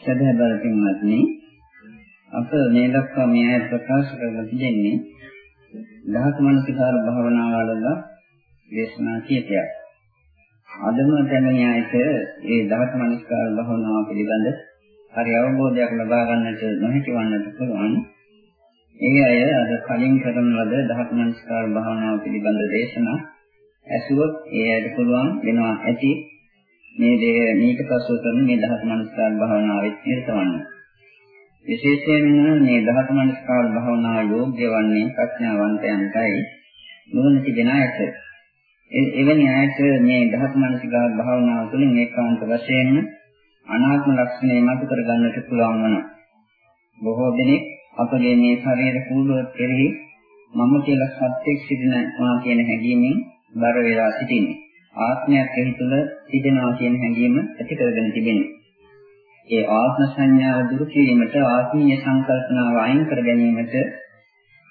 සදහ බලපින්වත්නි අප මේ දක්වා මේ ආයත ප්‍රකාශ කරලා තිබෙන්නේ දහස් මනසිකාර භාවනාව වල දේශනා කීපයක්. අදම දැන න්‍යායට ඒ දහස් මනසිකාර භාවනාව පිළිබඳ හරි අවබෝධයක් ලබා ගන්නට නොහැකි වන්නට පුළුවන්. ඒ අය අද කලින් කරන ලද දහස් මනසිකාර භාවනාව පිළිබඳ දේශනා ඇසුවොත් ඒ අයට පුළුවන් වෙනවා ඇති මේ දේ මේක පසුව කරන මේ දහස් මනස්කාර භාවනාවෙත් නිරතවන්න. විශේෂයෙන්ම මේ දහස් මනස්කාර භාවනාව යෝග්‍ය වන්නේ ප්‍රඥාවන්තයන්ටයි නුවණ තිබෙන අයට. එවැනි අයට මේ දහස් මනස්කාර භාවනාව තුළින් ඒකාන්ත වශයෙන්ම අනාත්ම ලක්ෂණය මත කරගන්නට පුළුවන් වෙනවා. බොහෝ දෙනෙක් අපගේ මේ ශරීර කූඩුව කෙරෙහි මම කියලා සත්‍යෙක් සිටිනවා කියන හැඟීමෙන් බර වෙලා සිටින්නේ. ආත්මයක් එහි තුල සිටිනවා කියන හැඟීම ඇති කරගෙන තිබෙනවා. ඒ ආත්ම සංඥාව දුරු කිරීමට ආත්මීය සංකල්පනාව අයින් කර ගැනීමට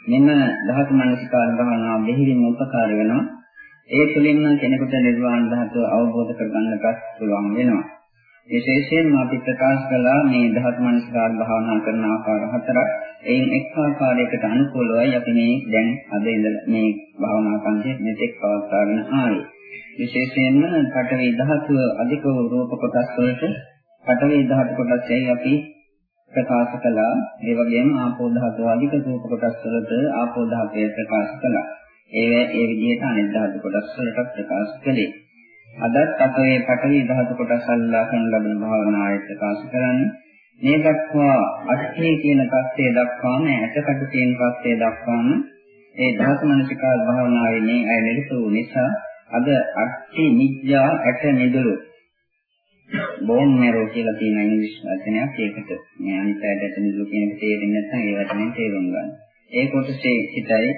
මෙම ධාතු මනසිකාර භාවනාව දෙහිලින් උපකාර වෙනවා. ඒ තුළින්ම කෙනෙකුට නිර්වාණ ධාතුව අවබෝධ කරගන්නට පුළුවන් වෙනවා. විශේෂයෙන්ම අපි ප්‍රකාශ කළා මේ ධාතු මනසිකාර භාවනා කරන ආකාර හතරක්. එයින් එක් ආකාරයකට අනුකූලවයි අපි මේ දැන් අද ඉඳලා මේ භාවනා කන්දේ මෙතෙක් පවත්වාගෙන ආවේ. විශේෂයෙන්ම පඨවි ධාතුව අධික වූ රූප කොටස් වලට පඨවි ධාතු කොටස්යි අපි ප්‍රකාශ කළා. ඒ වගේම ආපෝ ධාතුව අධික රූප කොටස් වලට ආපෝ ධාතය ප්‍රකාශ කළා. ඒ ඒ විදිහට අනිත් ධාතු කොටස් වලට ප්‍රකාශ කළේ. අදත් අපේ පඨවි ධාතු කොටස් අල්ලා කරන ලබන භාවනාවේ ප්‍රකාශ කරන්නේ මේ දක්වා අට්ඨේ කියන පස්සේ දක්වාම ඇටකට තියෙන පස්සේ දක්වාම ඒ ධාතු මනසිකාර භාවනාවේ මේ අය නිරත වූ නිසා අද අට්ටි නිජ්ජා ඇට නිදුළු බෝන් මැරෝ කියලා තියෙන ඉංග්‍රීසි වචනයක් ඒකට මේ අනිත් ඇට නිදුළු කියන එක තේරෙන්නේ නැත්නම් ඒ වචනේ තේරුම් ගන්න. ඒ කොටසේ සිටයි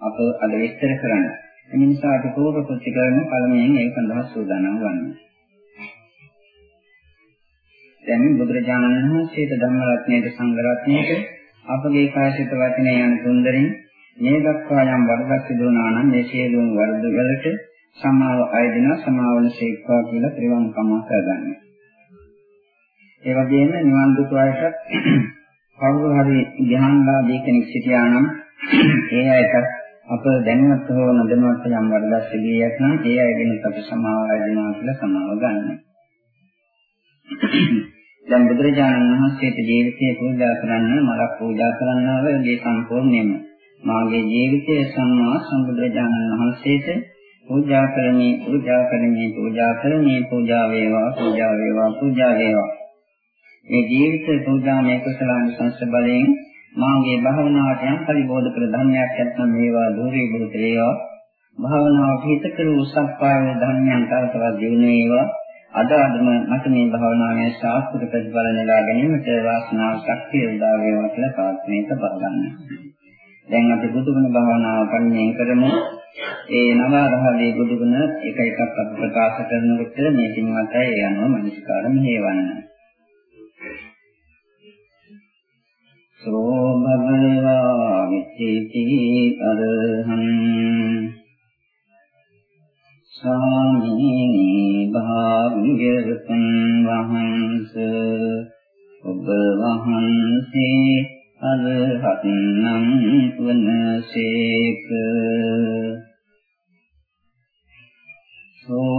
අප අද විස්තර කරන්නේ. ඒ නිසා අපි පූර්ව ප්‍රතිකරණ පළමුවෙන් ඒ සඳහා සූදානම් වන්නේ. දැන් බුදුරජාණන් වහන්සේට ධම්ම රත්නයේ සංඝ රත්නයේ අපගේ කායසිත වචනේ යන තුන්දරින් මේ දක්වා යම් වරදක් සිදු වුණා නම් මේ සියලුම වරද වලට සමාව අයදින සමාවන ශේක්වා කියලා ත්‍රිවං කමා කරගන්න. ඒ වගේම නිවන් දුක අයටත් කවුරු හරි ධ්‍යානලාභී කෙනෙක් සිටියා නම් ඒ අයට අප දැනුවත් හෝ නොදැනුවත් යම් වරදක් සිදුවියක් නම් ඒ අයගෙන් අපි සමාව අයදිනවා කියලා සමාව ගන්න. දැන් බුදුරජාණන් වහන්සේට ජීවිතය පූජා කරන්න මලක් පූජා කරන්නා වගේ සම්පූර්ණයෙන්ම මාගේ ජීවිතය සම්මා සම්බුදුරජාණන් වහන්සේට පූජා කරමි පූජා කරමි පූජා කරමි පූජා වේවා පූජා වේවා පූජා වේවා. මේ ජීවිත පූජාමය කුසලාන සංස බලයෙන් මාගේ භාවනාවට යම් පරිබෝධ කර ධර්මයක් නැත්නම් මේවා දුරේ බුදුත වේවා භාවනාව පිහිට කරු සත්පාය ධර්මයන් තවතවත් දිනු වේවා. අද අදම මට මේ භාවනාවේ ශාස්ත්‍ර ප්‍රතිඵල නෙලා ගැනීමට වාසනාව ශක්තිය උදා වේවා කියලා ප්‍රාර්ථනා කරගන්නවා දැන් අපි බුදුගුණ භාවනාව පරිණය කරමු. ඒ නවරහදී බුදුගුණ එක එකක් අපි ප්‍රකාශ කරනකොට මේ කින්වතයි ඒ අනුව මනස්කාර මෙහෙවන්න. සෝ භගවා විචේති අරහං සාමීනි භාග්‍යවතුන් වහන්ස ඔබ වහන්සේ අරහත්නම් වනසේක. සෝ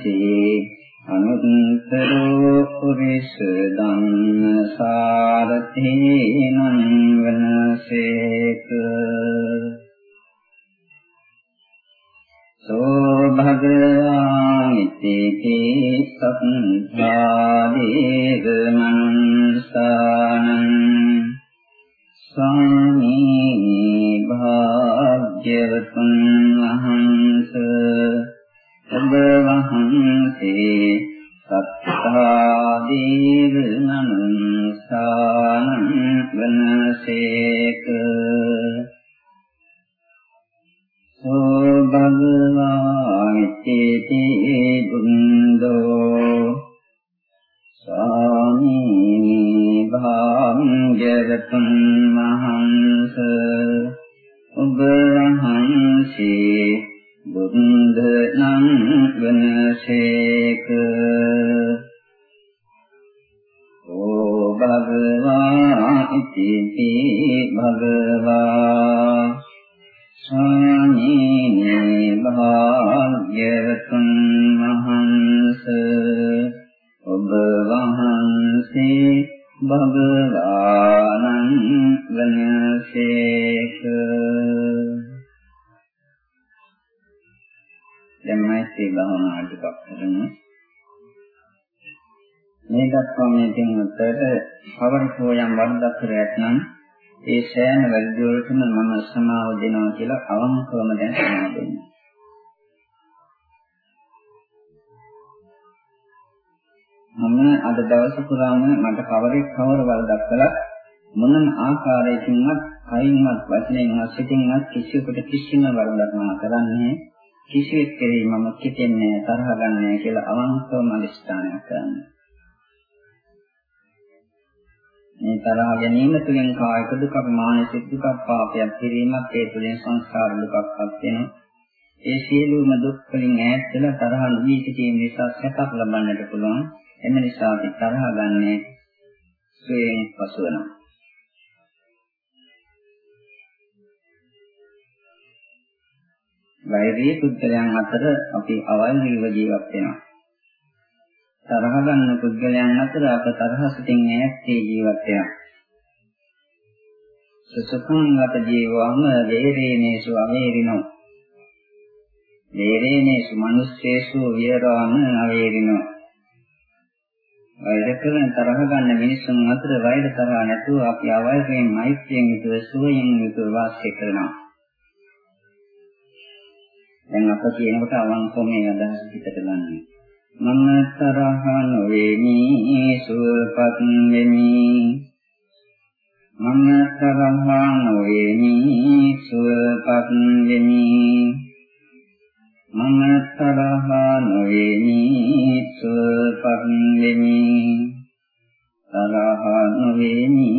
වහන්සේ අනුත්තරෝ පුරිස ධම්මසාරතේ නංවනසේක. සෝ භගවානිති සත්තාදේව මනසානං ස්වාමී භාග්‍යවතුන් වහන්සේ ඔබ වහන්සේ සත්තාදීව නමස්සානං වනසේක සෝ භගවානිති බුන්දෝ ස්වාමී භාග්‍යවතුන් වහන්සේ ඔබ වහන්සේ බුද්ධ නම් වනසේක. ඕ භගවා ඉති භගවා ස්වාමීනි භාග්‍යවතුන් වහන්ස. ඔබ වහන්සේ භගවානං වනසේක. දැන් මෛත්‍රී භාවනාව ටිකක් කරමු. මේ දක්වා මේ දෙන්නතර පවරකෝ යම් වරදක් කර ඇතනම් ඒ සෑම වැඩිදුරටම මම සමාව දෙනවා කියලා අවංකවම දැන් සමාව දෙන්න. මම අද දවස පුරාම මට කවරෙක් කවර වරදක් කළා මොනම ආකාරයකින්වත් කයින්වත් වචනයෙන්වත් සිතින්වත් කිසිවෙකුට කිසිම වරදක් මම කරන්නේ කිසිවෙක් කෙරෙහි මම කිතෙන්නේ තරහ ගන්නෑ කියලා අවංකවම අදිස්ථානයක් කරන්න. මේ තරහ ගැනීම තුළින් කායික දුකක් මානසික දුකක් පාපයක් කිරීමක් ඒ තුළින් සංස්කාර දුකක්පත් වෙනවා. ඒ සියලුම දුක් වලින් ඈත් වෙලා තරහ නොවී සිටීම නිසා සැපක් ලබන්නට පුළුවන්. එම නිසා අපි තරහ ගන්නේ ස්වයෙන් පසු වෙනවා. වෛරී පුද්ගලයන් අතර අපි අවෛරීව ජීවත් වෙනවා. තරහ ගන්න පුද්ගලයන් අතර අප තරහ සිටින් ඈත්ී ජීවත් වෙනවා. සසකං අත ජීවවම වේරේනේසු අවේරිනෝ. වේරේනේසු මනුස්සේසු විරාම අවේරිනෝ. වෛර කරන තරහ ගන්න මිනිසුන් අතර වෛර තරහ නැතුව අපි අවෛරයෙන් මෛත්‍රියෙන් යුතුව සුවයෙන් යුතුව වාසය කරනවා. දැන් අප කියනකොට අවංකව මේ අදහස පිටට ගන්න. මම තරහ නොවේමි සුවපත් වෙමි. මම තරහ නොවේමි සුවපත් වෙමි. මම තරහ නොවේමි සුවපත් වෙමි. තරහ නොවේමි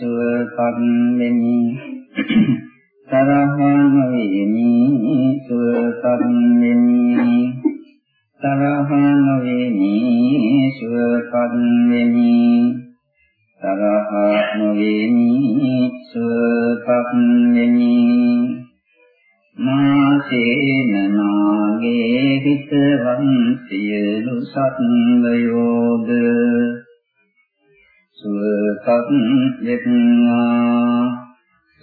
සුවපත් වෙමි. තරහං වේමි. සුවපන්නේමි තරහං වේමි. සුවපන්නේමි තරහං වේමි. සුවපන්නේමි මාසේන නාගේ හිතවන් සියලු සත්වයෝද සුවපත් වෙත්වා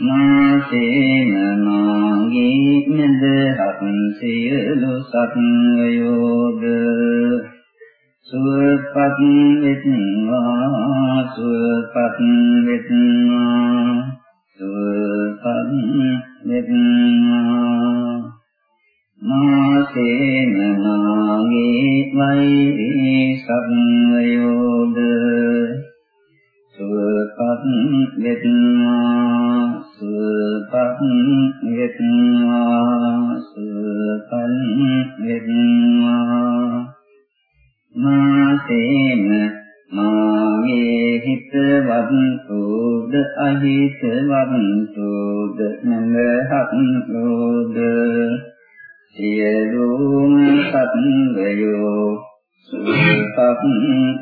මාසේන මාගේ නදහත් සියලු සත්වයෝද සුවපත් වෙත්වා සුවපත් වෙත්වා සුවපත් වෙත්වා. මාසේන නාගේ වෛරී සම්වයෝද සුවපත් වෙත්වා. සුපං යත්වා සුපං යත්වා මාතේන මාගේ හිත වන්තෝද අහිත වන්තෝද නමහත් රෝද සියලුම සත්වයෝ සුපං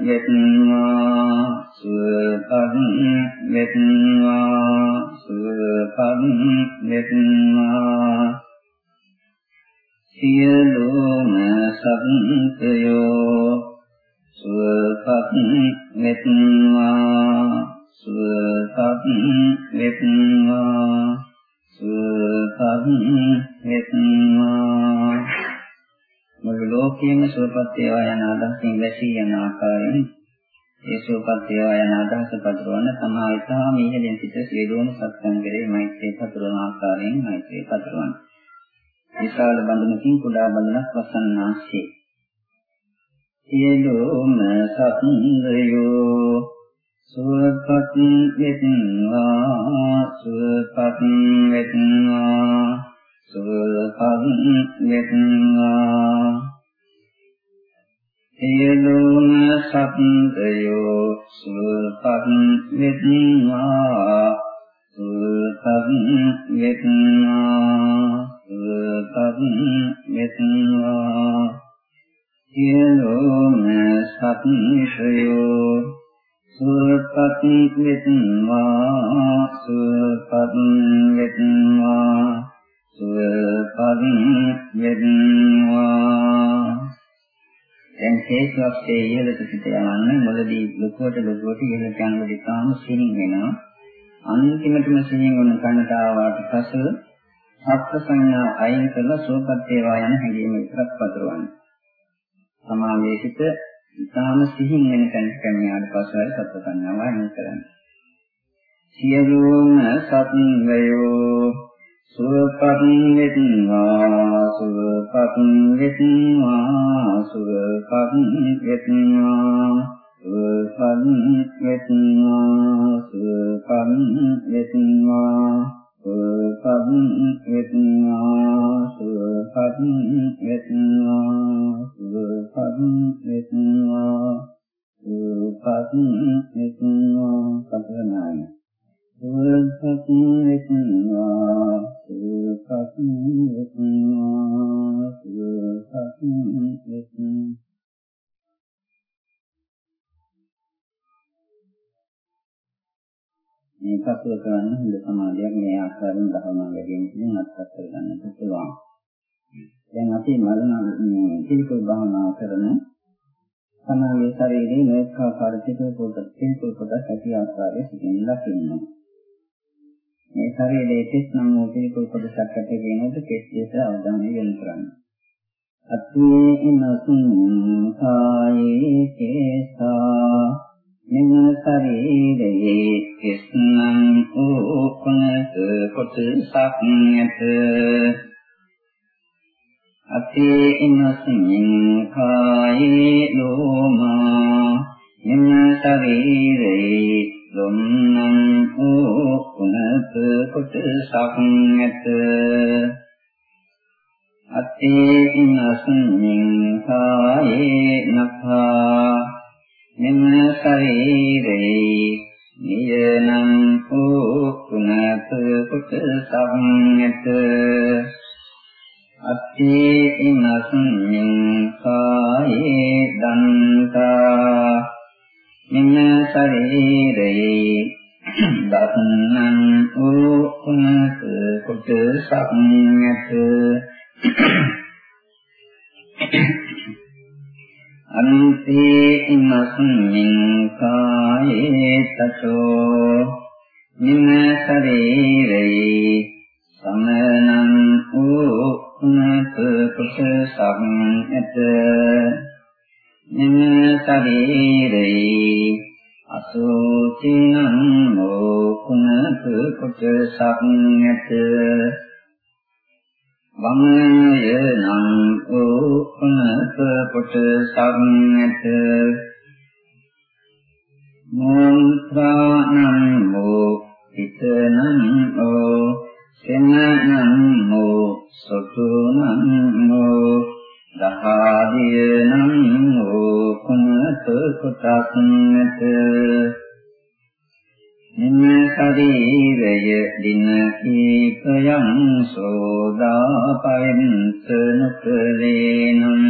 යත්වා සුපං යත්වා සුවපත් වෙත්වා සියලුම සත්වයෝ සුවපත් වෙත්වා සුවපත් වෙත්වා සුවපත් වෙත්වා මුළු ලෝකයේම සුවපත් වේවා යන අදහසින් වැසී යන ආකාරයෙන් ඒ සුවපත් වේවා යන අදහස පතරවන තමා ඉතා මීහෙලින් සිට සියලුම සත්සංගරේ මෛත්‍රී පතරවන ආකාරයෙන් මෛත්‍රී පතරවන. විශාල බඳුනකින් කුඩා බඳුනක් වසන්නාසේ. සියලුම සත්ංගයෝ සුවපත් වෙත්වා සුවපත් වෙත්වා සුවපත් වෙත්වා ඒලෝන සත්ත්වයෝ සුපත් වෙත්වා සුපත් වෙත්වා සුපත් වෙත්වා. ඒලෝන සත්ත්වයෝ සුපත් වෙත්වා සුපත් වෙත්වා සුපත් වෙත්වා. දැන් හේතුස්සේ ඉහළට සිට යවන්න මොළදී ලොකුවට ලොකුවට ඉහළට යන දෙකාම සිහින් වෙනවා අන්තිමටම සිහින් වුණ කනට ආවට පසු සත්‍ය සංඥා අයින් කරලා සුවපත් වේවා යන හැඟීම විතරක් පතරවන්නේ සමාධියේ සිට ඉතාම සිහින් වෙන තැනට පැමිණාට පස්සෙයි සත්‍ය සංඥාව අයින් කරන්නේ. සියලුම සත්වයෝ සුවපත් වෙත්වා සුවපත් වෙත්වා සුවපත් වෙත්වා සුවපත් වෙත්වා සුවපත් වෙත්වා සුවපත් වෙත්වා සුවපත් වෙත්වා සුවපත් වෙත්වා සුවපත් වෙත්වා සතරනාය මේ පසුව කරන්න හොඳ සමාධියක් මේ ආකාරයෙන් භාවනා වැඩිමින් අත්පත් කරගන්නට පුළුවන්. දැන් අපි මරණ පිළිකුල් භාවනා කරන සමාධියේ ශරීරයේ මේක ආකාර පිළිකුල් කොට පිළිකුල් කොට ඇති ආකාරයේ සිටින ලකින්න. මේ ශරීරයේ තෙස් නම් වූ පිළිකුල් කොටසක් ඇති වෙනකොට කෙස් දෙස අවධානය යොමු කරන්න. අත්මේ ඉනසුන් කායේ කේසා. මෙම ශරීරයේ එස්නම් ඕපනත කොටසක් නැත. අතේ ඉනසින් කායේ ලෝමා මෙම ශරීරයේ ධම්මං කෝ කුණත කොටසක් නැත. අත්තේකින් අසුන්මින් කායේ නඛා මෙන්න ශරීරේ නියනං කෝ කුණත කොටසක් නැත. අත්තේකින් අසුන්මින් කායේ දන්තා. මෙන්න ශරීරයේ දත්නං වූ කුණක කොටසක් නැත. අනුසේ ඉමස්මින් කායේ තතෝ මෙන්න ශරීරයේ සමනං වූ කුණක කොටසක් නැත. නිම ශරීරේ අසෝචිනං වූ උනත කුසසක් ඇත වමය නම් ඕපනක කොට සම්නත මෝත්‍රාණං මෝ හිතනං ඕ සෙනනං මෝ සතුනං මෝ දහාදියනං මෝ කුණත කොටක් නැත නිම ශරීරය දින කීපයන් සෝදා පවෙන්ස නොකලේනම්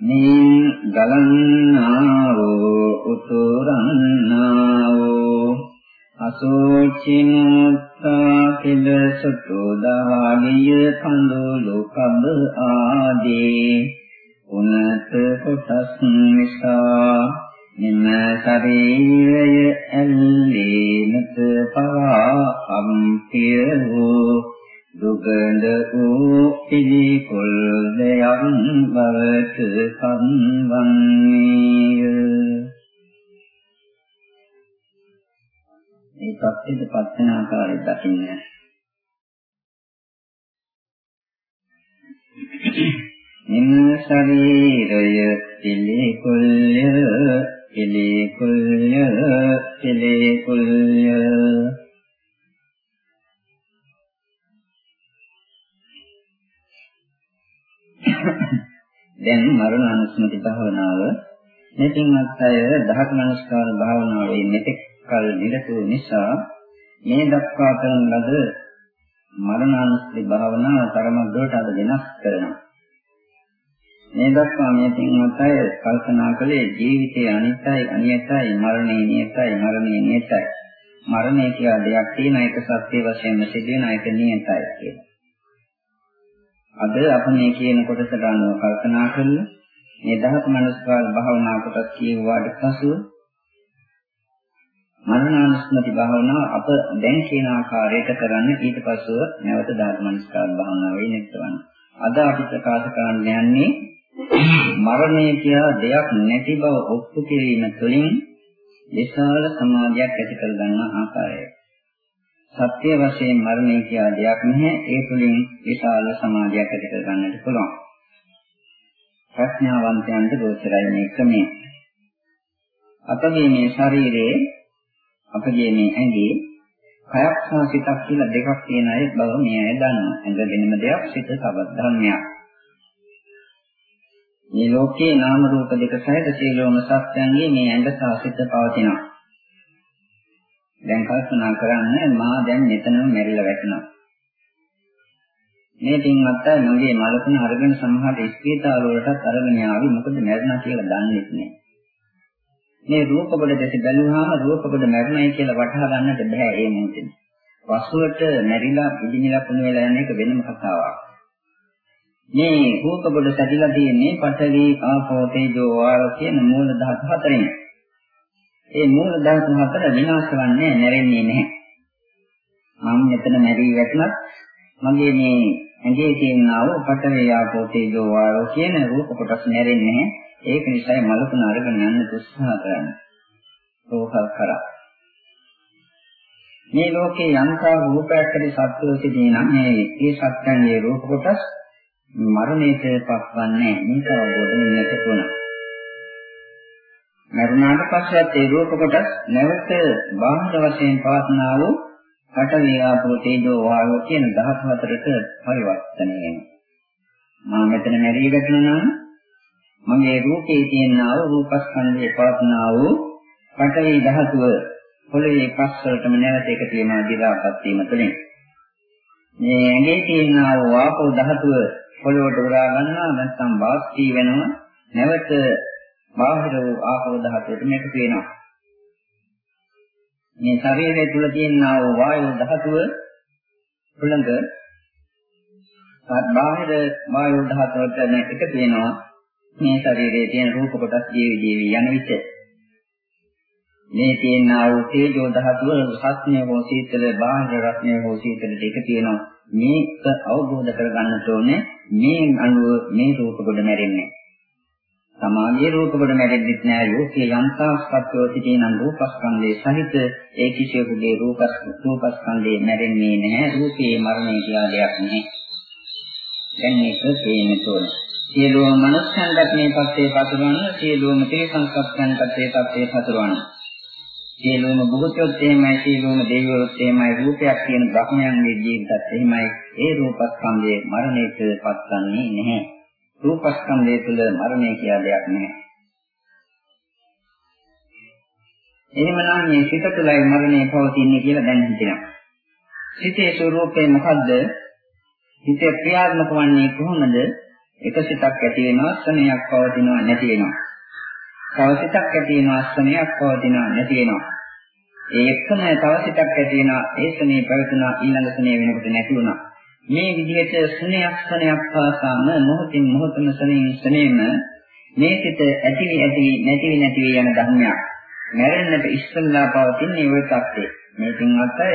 නින් ගලන්නා වූ උතුරන්නා වූ අසෝචිනුත්තා කිලසතු දහාලිය කඳුළු කබ ආදී උනත කොටස් නිසා මෙම ශරීරය ඇල්ලීමත පවා අම්පිය වූ දුගඳ වූ පිළිකුල් දෙයක් බවට සම්වන්නේය මේ සත්‍යද පස්සන ආකාරය දකින්න. මෙම ශරීරය පිළිකුල්ය පිළිකුල්ය පිළිකුල්ය. දැන් මරණ අනුස්මති භාවනාව. මෙතින්වත් අය දහක මනස්කාර භාවනාවේ මෙතෙක් කල නිරතු නිසා මේ දක්වා කරන ලද මරණානුස්සති භාවනාව තරමක් දුරට අද වෙනස් කරනවා. මේ දක්වා මේ පින්වත් අය කල්පනා කළේ ජීවිතය අනිත්‍යයි අනියතයි මරණය නියතයි මරණය නියතයි මරණය කියලා දෙයක් තියෙන එක සත්‍ය වශයෙන්ම සිදුවෙන එක නියතයි කියලා. අද අප මේ කියන කොටසට අනුව කල්පනා කරලා මේ දහස් මනස්කාර භාවනා කොටස් කියුවාට පසුව මරණානුස්මති භාවනාව අප දැන් කියන ආකාරයට කරන්න ඊට පසුව නැවත දහස් මනස්කාර භාවනාවේ නිරතවන්න. අද අපි ප්‍රකාශ කරන්න යන්නේ මරණය කියලා දෙයක් නැති බව ඔප්පු කිරීම තුළින් විශාල සමාධියක් ඇති කර ගන්න ආකාරය. සත්‍ය වශයෙන් මරණය කියලා දෙයක් නැහැ. ඒ තුළින් විශාල සමාධියක් ඇති කර ගන්නට පුළුවන්. ප්‍රඥාවන්තයන්ට ගෝචරයි මේ ක්‍රමය. අපගේ මේ ශරීරයේ අපගේ මේ ඇඟේ කයක් සහ සිතක් කියලා දෙකක් තියෙන අය බව මේ අය දන්නවා. ඇඟ වෙනම දෙයක්, සිත තවත් ධර්මයක්. මේ ලෝකයේ නාම රූප දෙක සහිත සියලුම සත්‍යයන්ගේ මේ ඇඟ සාසිත පවතිනවා. දැන් කල්පනා කරන්න මා දැන් මෙතනම මැරිලා වැටෙනවා. මේ පින්වත් අය මගේ මලකුණ අරගෙන සමහරට ස්පීතාල වලටත් අරගෙන ආවි මොකද මැරුණා කියලා දන්නේ නැහැ. මේ රූප කොට දැස බැලුවාම රූප කොට මැරුණයි කියලා වටහා ගන්නට බෑ ඒ මොහොතේ. වස්තුවට මැරිලා ඉදිමිලා පුණු වෙලා යන එක වෙනම කතාවක්. මේ රූප කොට සැදිලා තියෙන්නේ පඨවි ආපෝ තේජෝ වායෝ කියන මූල ධාතු හතරෙන්. ඒ මූල ධාතු හතර විනාශ වන්නේ නැරෙන්නේ නැහැ. මම මෙතන මැරී වැටුණත් මගේ මේ ඇඟේ තියෙනා වූ පඨවි ආපෝ තේජෝ වායෝ කියන රූප කොටස් නැරෙන්නේ නැහැ. ඒක නිසා මලකුණ අරගෙන යන්න උත්සාහ කරන්න. ඕකල් කරා. මේ ලෝකේ යම්කා රූපයක් ඇති සත්වෝ සිටින නම් මේ ඒ සත්‍යන්ගේ රූප කොටස් මරණයට පත්වන්නේ මේක අවබෝධ වෙන්නට ඕන. මරණාට පස්සෙත් ඒ රූප කොටස් නැවත බාහිර වශයෙන් පවත්නා වූ පඨවි ආපෝ තේජෝ වායෝ කියන 14ට පරිවර්තනය වෙනවා. මම මෙතන මැරී වැටුණා නම් මගේ රූපේ තියෙනා වූ රූපස්කන්ධයේ පවත්නා වූ පඨවි ධාතුව පොළවේ පස් වලටම නැවත එකතු වෙනවා දිලාපත් වීම තුළින්. මේ ඇඟේ තියෙනා වූ ආපෝ ධාතුව පොළොවට උරා ගන්නවා නැත්නම් වාස්ටි වෙනවා. නැවත බාහිර වූ ආපෝ ධාතුවට මේක වෙනවා මේ ශරීරය තුල තියෙනා වූ වායු ධාතුව උලඟ බාහිර වායු ධාතුවට මේක වෙනවා මේ ශරීරයේ තියෙන රූප කොටස් ජීවි ජීවි යන විට. මේ තියෙනා වූ තේජෝ ධාතුව සත්‍ය හෝ සීතල බාහිර රත්නය හෝ සීතල දෙක තියෙනවා. මේක අවබෝධ කරගන්නට ඕනේ මේ අනුව මේ රූප කොට මැරෙන්නේ. සමාගයේ රූප කොට මැරෙද්දිත් නෑ. ලෝකේ යන්තාස්පත්ව සිටිනන් රූපස්කන්ධයේ සහිත ඒ කිසියෙකුගේ රූපස් රූපස්කන්ධේ මැරෙන්නේ නැහැ රූපේ මරණය කියලා දෙයක් නැහැ දැන් මේක තේින්න ඕනේ. සියලුම මනුස්සයන්ට මේ පස්සේ පතුරවන්න සියලුම තේ සංස්කප්තයන්ට ඒ පස්සේ පතුරවන්න. සියලුම භූතයොත් එහෙමයි සියලුම දෙවියොත් එහෙමයි රූපයක් කියන බ්‍රහ්මයන්ගේ ජීවිතත් එහෙමයි ඒ රූපස්කන්ධයේ මරණයට පත්වන්නේ නැහැ රූපස්කන්ධය තුළ මරණය කියලා දෙයක් නැහැ. එහෙමනම් මේ සිත තුළයි මරණය පවතින්නේ කියලා දැන් හිතෙනවා. සිතේ ස්වરૂපය මොකද්ද? හිතේ ක්‍රියාත්මක වන්නේ කොහොමද? එක සිතක් ඇති වෙනවා, ස්වභාවයක් පවතිනවා නැති වෙනවා. තව සිතක් ඇති වෙනවා, ස්වභාවයක් පවතිනවා නැති වෙනවා. ඒ එක්කම තව සිතක් ඇති වෙනවා, ඒ ස්වභාවය පැවතුනා ඊළඟ ස්වභාවය වෙනකොට නැති වුණා. මේ විදිහට ස්නේහයක් ස්නේහයක් පාසාම මොහොතින් මොහොතම ස්නේහින් ස්නේහම මේ සිත ඇතිවි ඇතිවි නැතිවි නැතිවි යන ධර්මයක්. මැරෙන්නට ඉස්සල්ලා පවතින ඒ තත්ත්වය. මේකින් අතය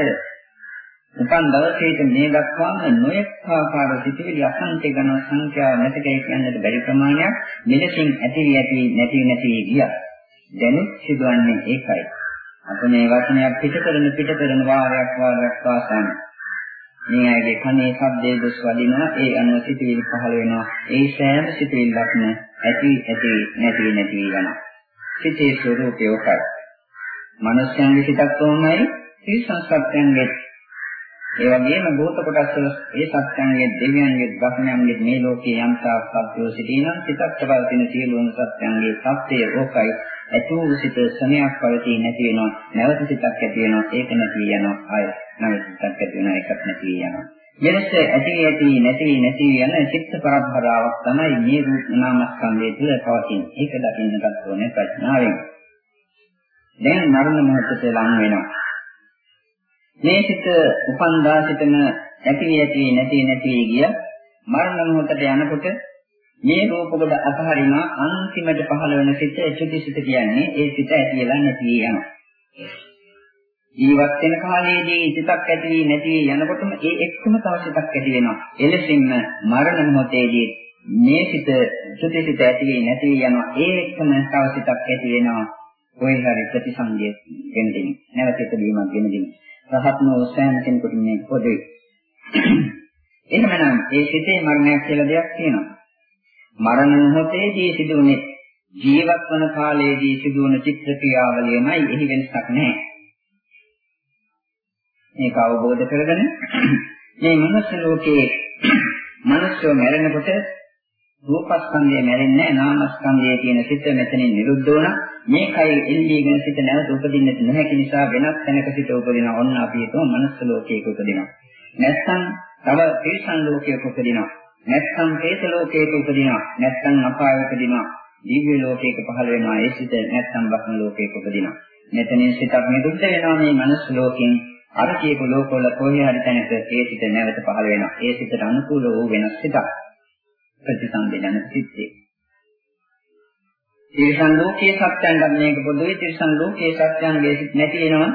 උපන් දවසේට මේ දක්වාම නොයෙක් ආකාර සිටිවිලි අසංඛ්‍ය ගණ සංඛ්‍යාව නැතිකේ කියන්නට බැරි ප්‍රමාණයක් මෙලෙසින් ඇතිවි ඇතිවි නැතිවි නැතිවි ගියා. දැනුත් සිදුවන්නේ ඒකයි. අප මේ වචනයක් පිට කරන පිට කරන වාරයක් වාරයක් වාසන මේ අයගේ කනේ ශබ්දයේ දොස් වදිනවා ඒ අනුව සිතුවිලි පහළ වෙනවා. ඒ සෑම සිතුවිල්ලක්ම ඇති ඇති නැති නැති යනවා. සිතේ ස්වરૂපය ඔකයි. මනස්යන්ගේ සිතක් කොහොමයි? ඒ සංස්කෘතයන්ගේ ඒ වගේම භූත කොටස් වල ඒ සත්‍යයන්ගේ දෙවියන්ගේ ධර්මයන්ගේ මේ ලෝකයේ යම් සාස්ත්‍යෝ සිටිනම් සිතක් පවතින සියලුම සත්‍යයන්ගේ සත්‍යය ඕකයි ඇතුළු සිත සමයක් පවතී නැති වෙනවා. නැවත සිතක් ඇති වෙනවා. ඒක නැති යනවා ආය නැවත සිතක් ඇති වෙනවා ඒකත් නැති යනවා මෙලෙස ඇති ඇති නැති නැති යන චිත්ත පරම්පරාවක් තමයි මේ රූප නාමස්කන්ධය තුළ පවතින්නේ. ඒක දකින්නටත් ඕනේ ප්‍රඥාවෙන්. දැන් මරණ මොහොතට ලං වෙනවා. මේ සිත උපන්දා සිටම ඇති ඇති නැති නැති ගිය මරණ මොහොතට යනකොට මේ රූප කොට අතහරිනා අන්තිමට පහළ වෙන සිත චුති සිත කියන්නේ ඒ සිත ඇතිලා නැති යනවා. ජීවත් වෙන කාලයේදී සිතක් ඇති වී නැති යනකොටම ඒ එක්කම තව සිතක් ඇති වෙනවා. එලෙසින්ම මරණ මොහොතේදී මේ සිත චුති සිත ඇති වී නැති යනවා. ඒ එක්කම තව සිතක් ඇති වෙනවා. කොයි හරි ප්‍රතිසංගය ගෙන දෙන්නේ. නැවත එක දීමක් ගෙන දෙන්නේ. රහත් වූ සෑම කෙනෙකුට මේ පොදුයි. එහෙමනම් ඒ සිතේ මරණයක් කියලා දෙයක් තියෙනවා. මරණ මොහොතේදී සිදුවන්නේ ජීවත් වන කාලයේදී සිදුවන චිත්‍ර ක්‍රියාවලියමයි එහි වෙනසක් නැහැ. මේක අවබෝධ කරගෙන මේ මනුස්ස ලෝකයේ මනුස්සය මැරෙනකොට රූපස්කන්ධය මැරෙන්නේ නැහැ නාමස්කන්ධයේ තියෙන සිත මෙතනින් නිරුද්ධ වුණා මේකයි එල්ලීගෙන සිට නැවත උපදින්නට නොහැකි නිසා වෙනත් තැනක සිට උපදිනවා. ඔන්න අපි හිතමු මනස ලෝකයක උපදිනවා. නැත්නම් තව තිරිසන් ලෝකයක උපදිනවා. නැත්නම් പ്രേත ලෝකයක උපදිනවා. නැත්නම් අපායක උපදිනවා. දිව්‍ය ලෝකයක පහළ වෙනවා. ඒ සිට නැත්නම් බ්‍රහ්ම ලෝකයක උපදිනවා. මෙතනින් සිතක් නිරුද්ධ වෙනවා මේ මනස ලෝකෙන්. අර කියපු ලෝකවල කොහේ හරි තැනක ඒ සිට නැවත පහළ වෙනවා. ඒ සිතට අනුකූල වූ වෙනස් සිතක් ප්‍රතිසංවේදන සිත්තේ. තිරිසන් ලෝකයේ සත්‍යයන්ට මේක පොදුවේ තිරිසන් ලෝකයේ සත්‍යයන්ගේ සිත් නැති වෙනවා.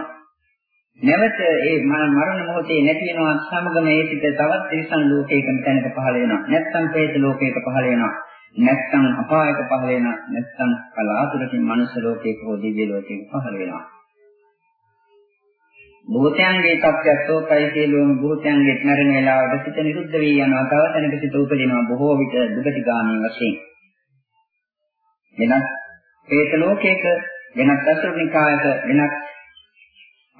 නැවත ඒ මරණ මොහොතේ නැති වෙනවා සමගම ඒ සිත් තවත් තිරිසන් ලෝකයකට තැනක පහළ වෙනවා. නැත්නම් പ്രേත ලෝකයක පහළ වෙනවා. නැත්නම් අපායක පහළ වෙනවා. නැත්නම් කලාතුරකින් මනුෂ්‍ය ලෝකයක හෝ දිව්‍ය ලෝකයක පහළ වෙනවා. භූතයන්ගේ තත්ත්වයක් තෝකයි සියලුම භූතයන්ගේ මරණ වේලාවට සිත නිරුද්ධ වී යනවා තව තැනක සිත උපදිනවා බොහෝ විට දුගතිගාමී වශයෙන් වෙනත් හේත ලෝකයක වෙනත් අසුරනිකායක වෙනත්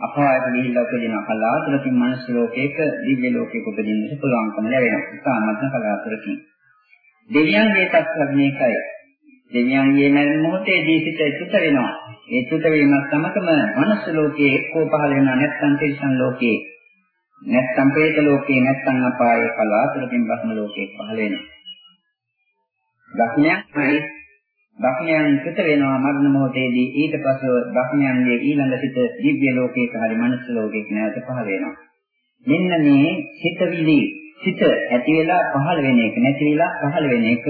අපායක ගිහිල්ලා උපදිනවා කලාතුරකින් මනුස්ස ලෝකයක දිව්‍ය ලෝකයක උපදින්නට පුළුවන්කම ලැබෙනවා ඉතාමත්ම කලාතුරකින් දෙවියන්ගේ තත්ත්වය මේකයි දෙවියන්ගේ මරණ මොහොතේදී සිත චුත වෙනවා. ඒ චුත වීමත් සමගම මනුස්ස ලෝකයේ එක්කෝ පහළ වෙනවා නැත්නම් තිරිසන් ලෝකයේ නැත්නම් പ്രേත ලෝකයේ නැත්නම් අපායේ කලාතුරකින් බ්‍රහ්ම ලෝකයේ පහළ වෙනවා. ධර්මයන්යි ධර්මයන් චුත වෙනවා මරණ මොහොතේදී ඊට පස්ව ධර්මයන්ගේ ඊළඟ සිත දිව්‍ය ලෝකයක හරි මනුස්ස ලෝකයක නැවත පහළ වෙනවා. මෙන්න මේ සිතවිලි සිත ඇති වෙලා පහළ වෙන එක නැති වෙලා පහළ වෙන එක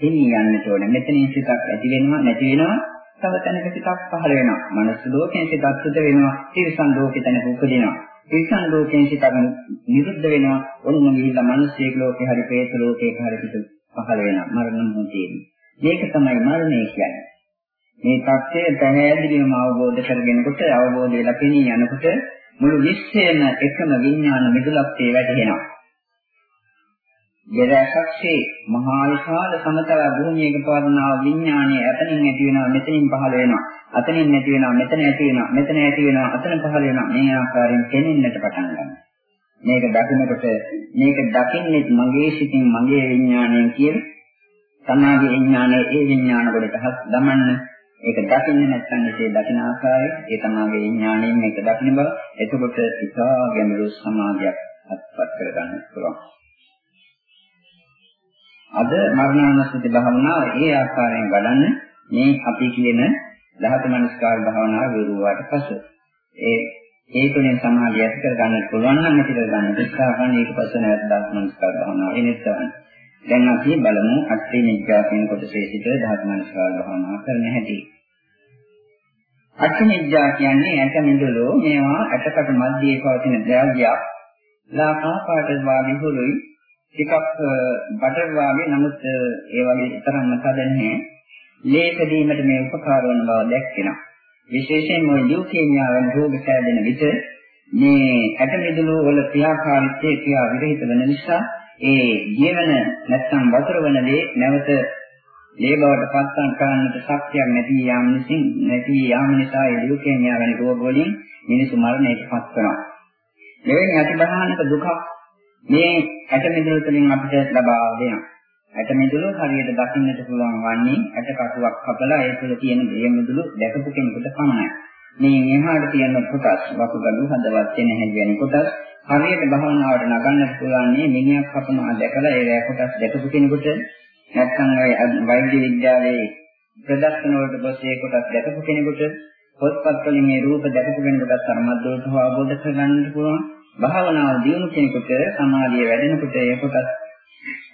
එන්නේ යන්නට ඕනේ. මෙතනින් සිතක් ඇති වෙනවා නැති වෙනවා. තව තැනක සිතක් පහළ වෙනවා. මනස ලෝකයෙන් සිතක් සුද වෙනවා. තිරසන් ලෝකේ තැනක උපදිනවා. තිරසන් ලෝකයෙන් සිතක් නිරුද්ධ වෙනවා. ඔන්න ගිහිල්ලා මිනිස්සෙක් ලෝකේ හරි പ്രേත ලෝකයක හරි සිත පහළ වෙනවා. මරණ මොහොතේදී. මේක තමයි මරණය කියන්නේ. මේ தත්ත්වය පැහැදිලිවම අවබෝධ කරගෙනකොට අවබෝධ වෙලා පෙනී යනකොට මුළු විශ්වයම එකම විඥාන මිදුලක් තේ වැටෙනවා. දෙරසක්සේ මහා විශාල සමතල භූමියක පවර්ණා විඥානයේ අතනින් ඇති වෙනවා මෙතනින් පහළ වෙනවා අතනින් නැති වෙනවා මෙතන ඇති වෙනවා මෙතන ඇති වෙනවා අතන පහළ වෙනවා මේ ආකාරයෙන් පෙනෙන්නට පටන් ගන්නවා මේක දකිනකොට මේක දකින්නේ මගේ සිතින් මගේ විඥාණයෙන් කියන සමාධි විඥානයේ ඒ විඥාන වලට හස් දමන්න. ඒක දකින්නේ නැත්නම් ඒ දකින ආකාරය ඒ සමාධි විඥාණයෙන් මේක දකින්න බව. එතකොට ඉතා ගැඹුරු සමාධියක් අත්පත් කරගන්න පුළුවන්. අද මරණානුස්සති භාවනාව ඒ ආකාරයෙන් වඩන්න මේ අපි කියන දහත මනස්කාර භාවනාව විරුවාට පසු. ඒ ඒ තුලින් සමාධිය ඇති කර ගන්නට පුළුවන් නම් ඇති කර ගන්න උත්සාහ කරන ඊට පස්සේ නැවත දහත මනස්කාර භාවනාව එනිසා දැන් අපි බලමු අට්ඨි නිජ්ජා කියන කොටසේ සිට දහත මනස්කාර භාවනාව කරන හැටි අට්ඨි නිජ්ජා කියන්නේ ඇට මිදුළු මේවා ඇටකට මැදේ පවතින ද්‍රව්‍යයක් ලාකා පාට වාගේ හුරුයි ටිකක් බටර් වාගේ නමුත් ඒ වගේ තරම්ම තද නැහැ. ලේක දීමට මේ උපකාර වන බව දැක්කෙනවා. විශේෂයෙන්ම ලියුකේමියා වැනි රෝග සෑදෙන විට මේ ඇටමිදුළු වල ක්‍රියාකාරීත්වය ක්‍රියා විරහිත වෙන නිසා ඒ ජීවන නැත්නම් වතුර වන දේ නැවත ඒ බවට පත්සන් කරන්නට ශක්තියක් නැති යාම නිසා නැති යාම නිසා ඒ ලියුකේමියා වැනි රෝග වලින් මිනිසු මරණයට පත් වෙනවා. මෙවැනි අතිබහානක දුකක් මේ ඇට මිදුළු තුළින් අපිට ලබා දෙනවා. ඇට මිදුළු හරියට දකින්නට පුළුවන් වන්නේ ඇට කටුවක් කපලා ඒ තුළ තියෙන දේ මිදුළු දැකපු කෙනෙකුට පමණයි. මේ එහාට තියෙන කොටස් වකුගඩු හදවත් වෙන හැදෙන කොටස් හරියට භවනාවට නගන්නට පුළුවන් මේ මිනිහක් කපනවා දැකලා ඒ කොටස් දැකපු කෙනෙකුට නැත්නම් වෛද්‍ය විද්‍යාලයේ ප්‍රදර්ශන වලට පස්සේ ඒ කොටස් දැකපු කෙනෙකුට පොත්පත් වලින් මේ රූප දැකපු කෙනෙකුට සම්මද්දෝට අවබෝධ කරගන්නට පුළුවන්. භාවනාව දියුණු කෙනෙකුට සමාධිය වැඩෙනකොට ඒ කොටස්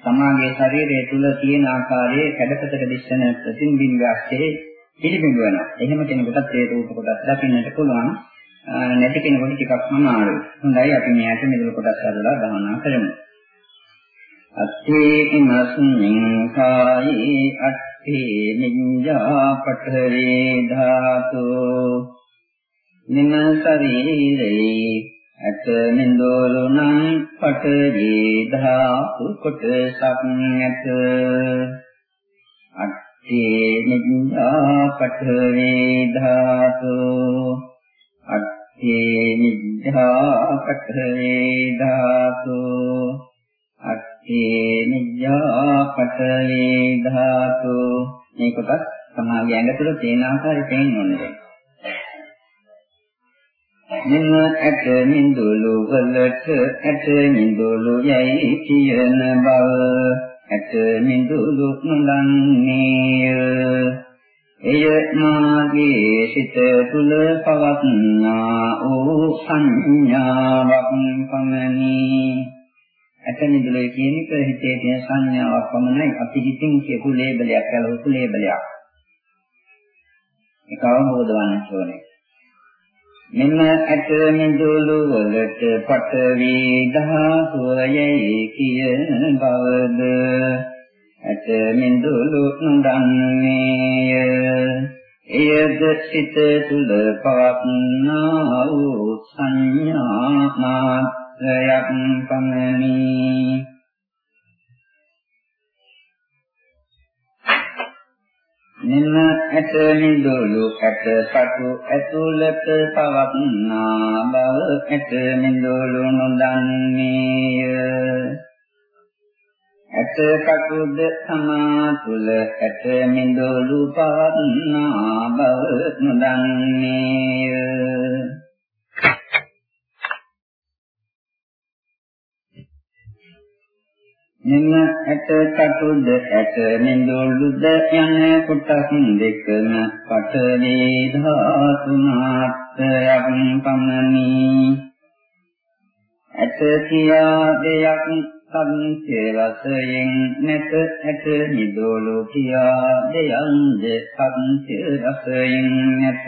සමාගයේ ශරීරයේ තුල තියෙන ආකාරයේ කැඩපතට දිස්සන ප්‍රතිබිම්බයක්සේ පිළිබිඹ වෙනවා. එහෙම කෙනෙකුට ඒ රූප කොටස් දකින්නට පුළුවන්. නැති කෙනෙකුට ටිකක් අමාරුයි. හොඳයි අපි මෙයාට මෙදල කොටස් අරලා භාවනා කරමු. අත්තේ ඉමස්මින් කායේ අත්තේ මිඤ්ඤා පඨරේ ධාතු නිම ශරීරේ ඇත නින්දෝලු නම් පටවි ධාතු කොටසක් ඇත අට්ඨේ නිද්දා පටවි ධාතු අට්ඨේ නිද්දා පටවි ධාතු අට්ඨේ නිද්දා පටවි ධාතු මේ කොටස් සමාගය ඇඟ තුළ තේන ආකාරය පේන්න ඕනේ. මෙම ඇට නිඳුළු වලට ඇට නිඳුළු යයි කියන බව ඇට නිඳුළු නොදන්නේය එය මාගේ සිත තුල පවත්නා වූ සංඥාවක් පමණි. ඇට නිදුල කියන එක හිතේ තියෙන සංඥාවක් පමණයි. අපි හිතින් කියපු ලේබලයක් කළොත් ලේබලයක්. ඒක අවබෝධ වන්න ඕනේ. මෙම ඇත මිදුළු වලට පටවි දහසුවයයි කියන බවද ඇත මිදුළු නොදන්නේය. එයද සිත තුල පවත්නා වූ සංඥා මාත්‍රයක් පමණි. මෙම ඇත නිදොලු ඇත සතු ඇතුළත පවත්නා බව ඇත නිදොලු නොදන්නේය. ඇත කටුද සමා තුල ඇත නිදොලු පවත්නා බව නොදන්නේය. මෙම ඇට කටුද ඇට නිඳුළුද යන කොටස් දෙකම පඨවි ධාතු මාත්‍රයක් පමණි. ඇට කියා දෙයක් සත්‍ය රසයෙන් නැත ඇත නිදෝලෝ කියා දෙයන්ද සත්‍ය රසයෙන් නැත.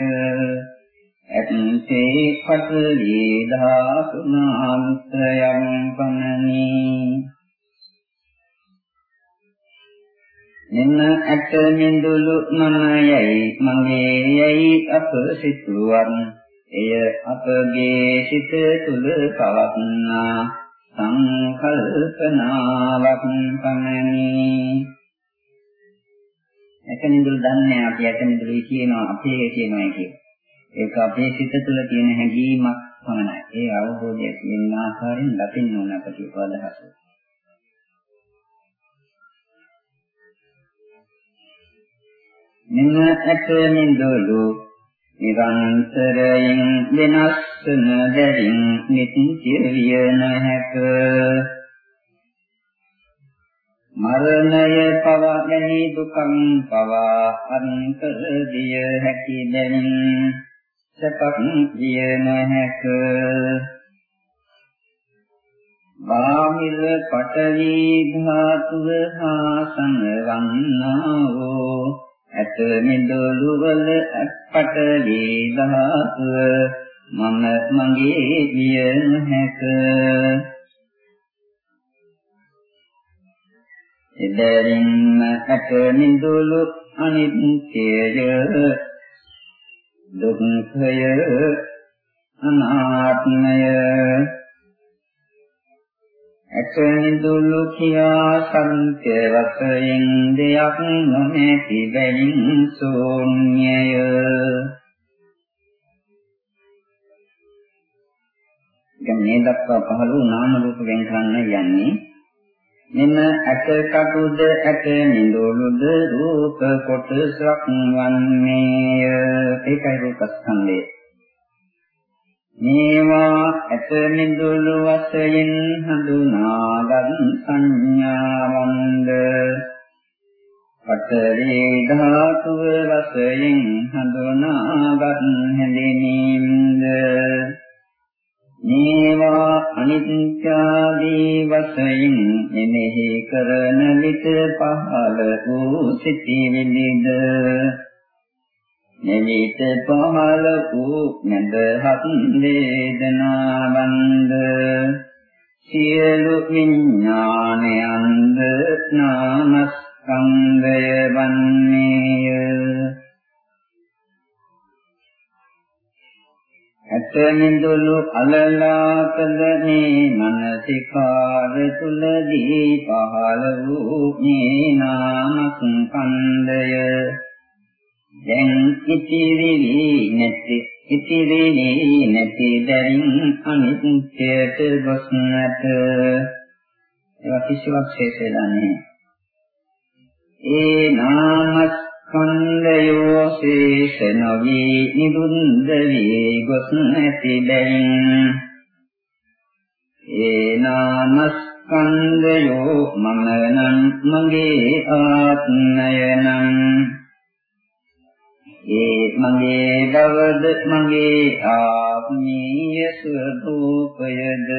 ඇත්තේ පටලි ධාතුනාන්ත්‍රයන් පනනි මෙන්න ඇත නිදුලු මනයයි මගේ යයි අප සිතුවන් එය අපගේ සිත තුල පවත්නා. සංකල්පනාවක් පමණි ඇතනින්දුල දන්නේ අපි ඇතනින්දුල කියනවා අපේ කියනවා කිය. ඒක අපේ සිත තුළ තියෙන හැඟීමක් පමණයි. ඒ අවබෝධය කියන ආකාරයෙන් දකින්න ඕන අපට උපදහස. මෙන්න ඇතනින්දුලු නිරන්තරයෙන් වෙනස් වන දැරින් නිත්‍ය විය නොහැක. මරණය පවා ගැනී දුකං පවා අන්තර දිය හැකි දැනින් සපක් විය නොහැක. බාහිර පඨවි ධාතුව හා සංවන්නා වූ ඇත මිදුළු වල අපට දීදාතුව මම මගේ විය නොහැක. එබැවින්ම ඇත මිදුළු අනිත්‍යය දුක්ඛය අනාත්මය. ඇතනිදුලු කියා සත්‍ය වශයෙන් දෙයක් නොමැති බැවින් ශූන්‍යය. දැන් මේ දක්වා පහළ වූ නාම රූප වෙන් කරන්න යන්නේ. මෙන්න ඇත කටුද ඇත නිදුලුද රූප කොටසක් වන්නේය. ඒකයි රූපස්කන්ධය. මේවා ඇත නිදුළු වශයෙන් හඳුනාගත් සංඥාවන්ද? පතරේ ධාතුව වශයෙන් හඳුනාගත් හැඳිනීම්ද? මේවා අනිත්‍යාදී වශයෙන් එනෙහි කරන විට පහළ වූ සිටිවිලිද මෙවිත පහළ වූ නැදහත් වේදනාවන්ද? සියලු විඥානයන්ද නාමස්කන්ධය වන්නේය. ඇතනින්දුලු අලලාකද මේ මනසිකාර තුලදී පහළ වූ මේ නාමස්කන්ධය දැන් ඉතිරිවි නැති ඉතිරිවි නැති දැරින් අනිත්‍යයට ගොස් නැත ඒවා කිසිවක් ශේෂෙලා නැහැ. ඒ නාමස්කන්ධයෝ ශේෂ නොවි නිරුද්ධ වී ගොස් නැති දැරින් ඒ නාමස්කන්ධයෝ මම නම් මගේ ආත්මය නම් ඒ මගේ බවද මගේ ආත්මීය ස්වરૂපයද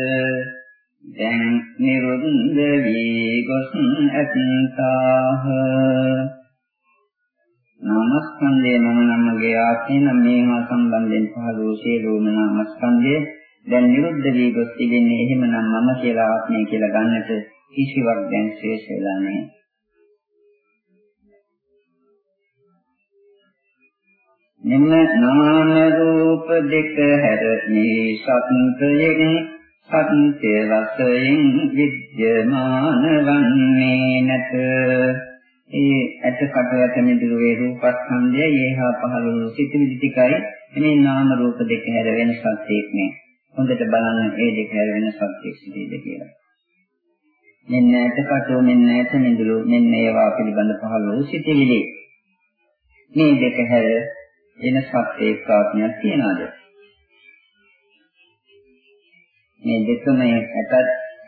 දැන් නිරුද්ධ වී ගොස් ඇත්තාහ. නාමස්කන්ධය මම නමගේ ආත්මය නම් මේවා සම්බන්ධයෙන් පහළ වූ සියලුම නාමස්කන්ධය දැන් නිරුද්ධ වී ගොස් තිබෙන්නේ එහෙමනම් මම කියලා ආත්මය කියලා ගන්නට කිසිවක් දැන් ශේෂ වෙලා නැහැ. මෙන්න නාම රූප දෙක හැර මේ සත්‍යයෙන් සත්‍ය වශයෙන් විද්‍යමාන වන්නේ නැත. ඒ ඇට කට ඇත මිදුවේ රූපස්කන්ධය ඒහා පහළ වූ සිතිවිලි ටිකයි. මේ නාම රූප දෙක හැර වෙන සත්‍යයක් නේ. හොඳට බලන්න ඒ දෙක හැර වෙන සත්‍යයක් සිටිද කියලා. මෙන්න ඇට කට මෙන්න ඇත මිදුළු මෙන්න ඒවා පිළිබඳ පහළ වූ සිතිවිලි. මේ දෙක හැර වෙන සත්‍යයක් ආත්මයක් තියනවාද? මේ දෙකම ඇතත්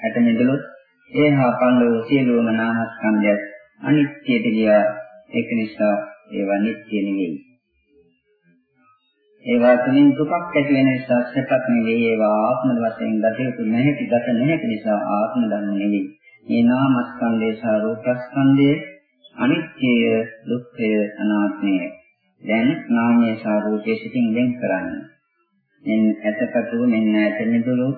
ඇත මෙදලොත් ඒ හා පඬව සියලුම නාමස්කන්ධයත් අනිත්‍යයට ගියා ඒක නිසා ඒවා නිට්ටය නෙවෙයි. ඒවා තුලින් දුකක් ඇති වෙන නිසා සැපක් නෙවෙයි ඒවා ආත්ම වශයෙන් ගත යුතු නැහැ ගත නැහැ නිසා ආත්ම ධර්ම නෙවෙයි. මේ නාමස්කන්ධය සහ රූපස්කන්ධය අනිත්‍ය දුක්ඛය අනාත්මය දැන් නාමයේ සහ රූපයේ සිටින් වෙන් කරන්න. මෙන්න ඇතකටු මෙන්න ඇතමිදුළු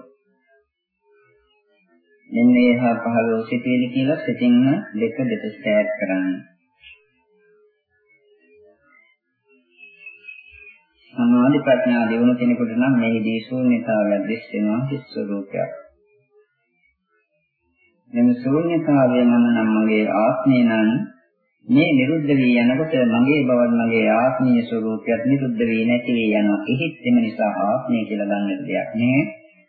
මෙන්න එහා පහළ වූ සිටිවිලි කියලා සිටින්ම දෙක දෙපස්ට කරන්න. සමාධි ප්‍රඥා දිනු කෙනෙකුට නම් මේදී ශූන්‍යතාවයක් දිස් වෙනවා හිස් ස්වરૂපයක්. මෙන්න ශූන්‍යතාවය මම නම් මගේ ආත්මය නම් මේ නිරුද්ධ වී යනකොට මගේ බවත් මගේ ආත්මීය ස්වરૂපයත් නිරුද්ධ වී නැති වී යනවා. එහෙත් එම නිසා ආත්මය කියලා ගන්නට දෙයක් නෑ.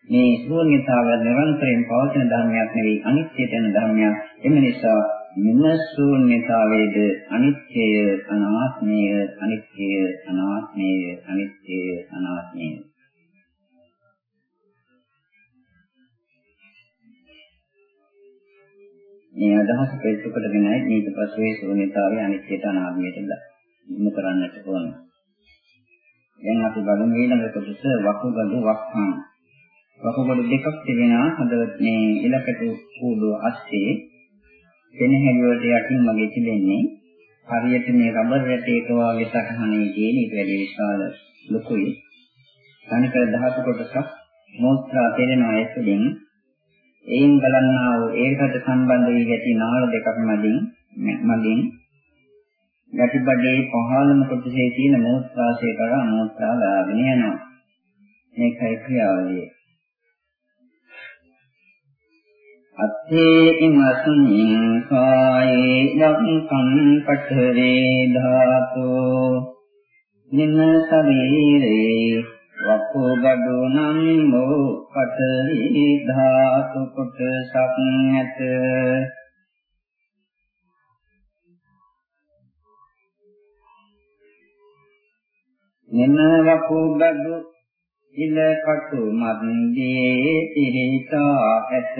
මේ ශූන්‍යතාවය නිරන්තරයෙන් පවතින ධර්මයක් නෙවෙයි අනිත්‍යයට යන ධර්මයක්. එම නිසා මිනස්සූන්‍යතාවයේද අනිත්‍යය අනාත්මය අනිත්‍යය අනාත්මය අනිත්‍යය අනාත්මය මේ අදහස පෙරට කොටගෙනයි ඊට පස්සේ ශූන්‍යතාවය අනිත්‍යයට අනාත්මයට යොමු කරන්නට ඕන. දැන් අපි බලමු ඊළඟ කොටස වකුගඩු වක්හම්. වකුගඩු දෙකක් තිබෙනවා හදවත මේ ඉලකට කූඩුව අස්සේ පෙනහැලියට යටින් මගේ තිබෙන්නේ හරියට මේ රබර් රැටයක වගේ සටහනේ තියෙන ඊට වැඩි විශාල ලොකුයි. තනිකර ධාතු කොටසක් මෝත්‍රා පෙරෙනවා ඇතුලින් එයින් බලන්නා වූ ඒකට සම්බන්ධ වී ඇති නාල දෙකක් මැදින් මගින් යටිබඩේ පහළම කොටසේ තියෙන මෝත්‍රාශය කරා මෝත්‍රා ලාගෙන යනවා. මේකයි ක්‍රියාවලිය. අත්තේ ඉමස්මින් කායේ වක්කං පඨවේ ධාතෝ නින ශරීරේ වකෝ බඩු නම් මෝ පඨවි ධාතු කොටසක් ඇත නින වකෝ බඩු ඉල කටු මන්දී තිරිතා ඇත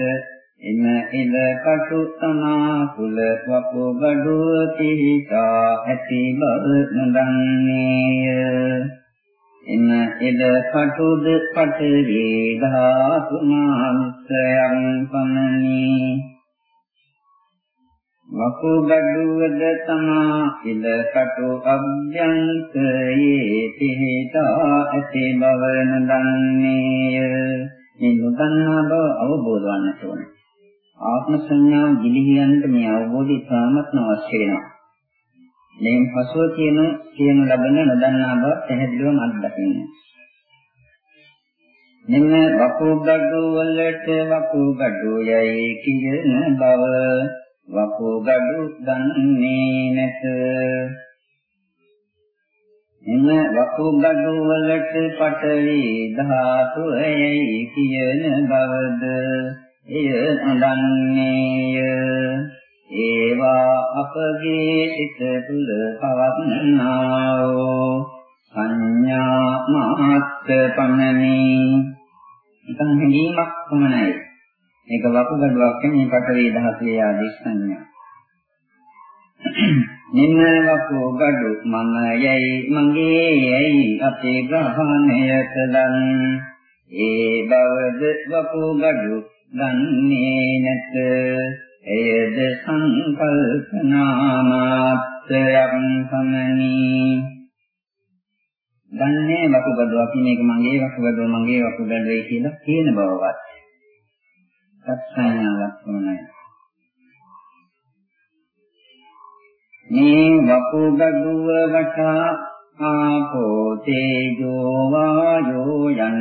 එම ඉල කටු තමා කුල වකෝ බඩු තිරිතා ඇති බව නොදන්නේය. එන එද කටුද පටවි ධාතුමාංශයන් පමණි. වකුගඩුවද තමා ඉද කටු අභ්‍යන්තරයේ පිහිටා ඇති බව නොදන්නේය. මේ නොදන්නා බව අවබෝධ වන්නට ඕනේ. ආත්ම සංඥා ගිලිහියන්ට මේ අවබෝධය තාමත් අවශ්‍ය වෙනවා මේ පසුව කියන කියන ලබන නොදන්නා බව පැහැදිලිවම අත්දකින්න. මෙන්න වකුගඩු වලට වකුගඩු යයි කියන බව වකුගඩු දන්නේ නැත. එම වකුගඩු වලට පඨවි ධාතු යයි කියන බවද එය නොදන්නේය. ඒවා අපගේ සිත තුළ පවත්නා වූ සංඥා මාත්‍ර පමණි. නිකන් හැඟීමක් පමණයි. මේක වකුගඩුවක් නෙමෙයි පටවේ දහසේ ආදී සංඥා. නින්න වකුගඩු මම යයි මගේ යයි අපේ ග්‍රහණය කලන් ඒ බවද වකුගඩු දන්නේ නැත. එයද සංකල්පනා මාත්‍රයක් සමනි දන්නේ වකුගඩුවක් මේක මගේ වකුගඩුව මගේ වකුගඩුවයි කියලා කියන බවවත්. සත්‍යඥාවක් වුණයි මේ වකුගඩුව වටා ආපෝ තේජෝ වායෝ යන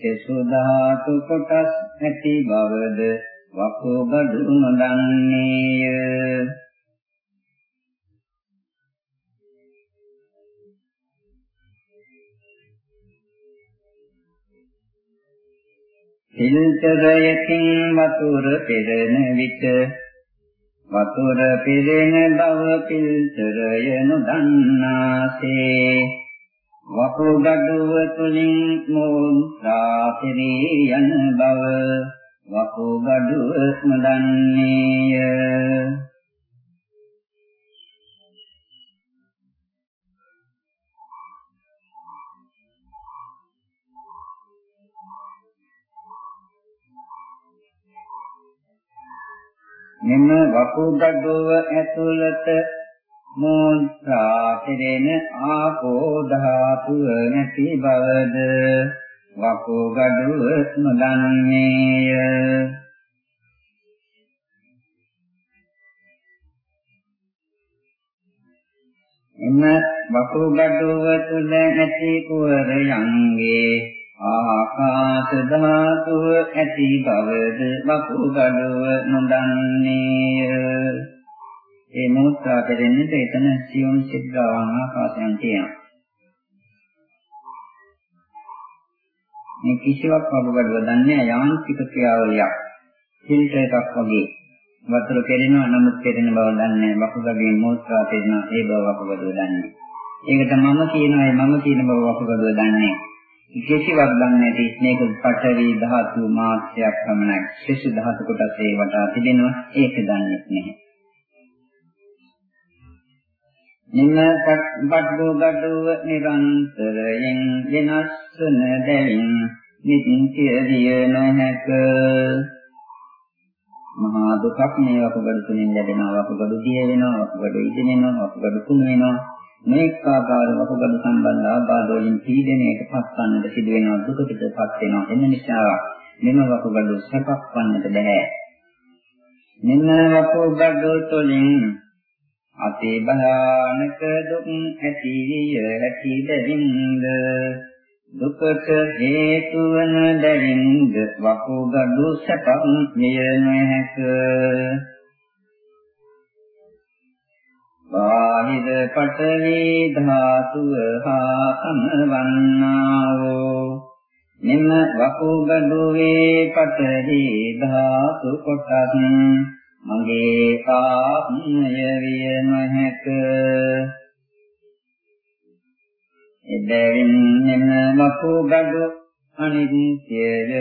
සසු ධාතු කොටස් ඇති බවද වකුගඩු නොදන්නේය. පිල්තරයකින් වතුර පෙරෙන විට වතුර පෙරෙන බව පිල්තරය නොදන්නාසේ වකුගඩුව තුලින් මෝත්‍රා පෙරී යන බව වකුගඩුව නොදන්නේය. මෙම වකුගඩුව ඇතුළත මෝත්‍රා කෙරෙන ආපෝ ධාතුව නැති බවද වකුගඩුව නොදන්නේය. එම වකුගඩුව තුල ඇති කුවරයන්ගේ ආකාශ ධාතුව ඇති බවද වකුගඩුව නොදන්නේය. ඒ මොහොතා පෙරෙන්නට එතන සියුම් සිද්ධාවන් ආකාශයන් තියෙනවා මේ කිසිවක් වකුගඩුව දන්නේ යාන්ත්‍රික ක්‍රියාවලියක් ෆිල්ටර් එකක් වගේ වතුර කෙරෙනවා නමුත් කෙරෙන බව දන්නේ වකුගඩුවේ මෝත්‍රා පෙරෙනවා ඒ බව වකුගඩුව දන්නේ. ඒකට මම කියනවා මම කියන බව වකුගඩුව දන්නේ. කිසිවක් දන්නේ නැති මේක පඨවි ධාතු මාත්‍රයක් පමණයි. ශිෂ්‍ය ධාතු කොටස් ඒ වටා තිබෙනවා ඒක දන්නේ නැහැ. නිම බඩෝ ගඩුව නිරන්තරයෙන් වෙනස් වන දැයින් නිත්‍ය දිය නොහැක. මහා දුකක් මේ වකුගඩු තුලින් ලැබෙනවා වකුගඩු දිය වෙනවා වකුගඩු ඉදෙනවා වකුගඩු කුණ වෙනවා. මේක ආකාර වකුගඩු සම්බන්ධ ආබාධ වලින් පීඩනයට පත්වන්නට සිදු වෙනවා දුකටපත් වෙනවා. එන්න නිසා මෙම වකුගඩු සැපක් වන්නට බෑ. මෙන්න වකුගඩු තුලින් අතේ භයානක දුක් ඇති විය ඇති බැවින්ද? දුකට හේතු වන දැරින්ද වකුගඩු සැපක් මෙය නොහැක. බාහිර පඨවි ධාතුව හා සමවන්නා වූ මෙම වකුගඩුවේ පඨවි ධාතු කොටස් මගේ ආත්මය විය නොහැක. එබැවින් එන වකුගඩු අනිත්‍යය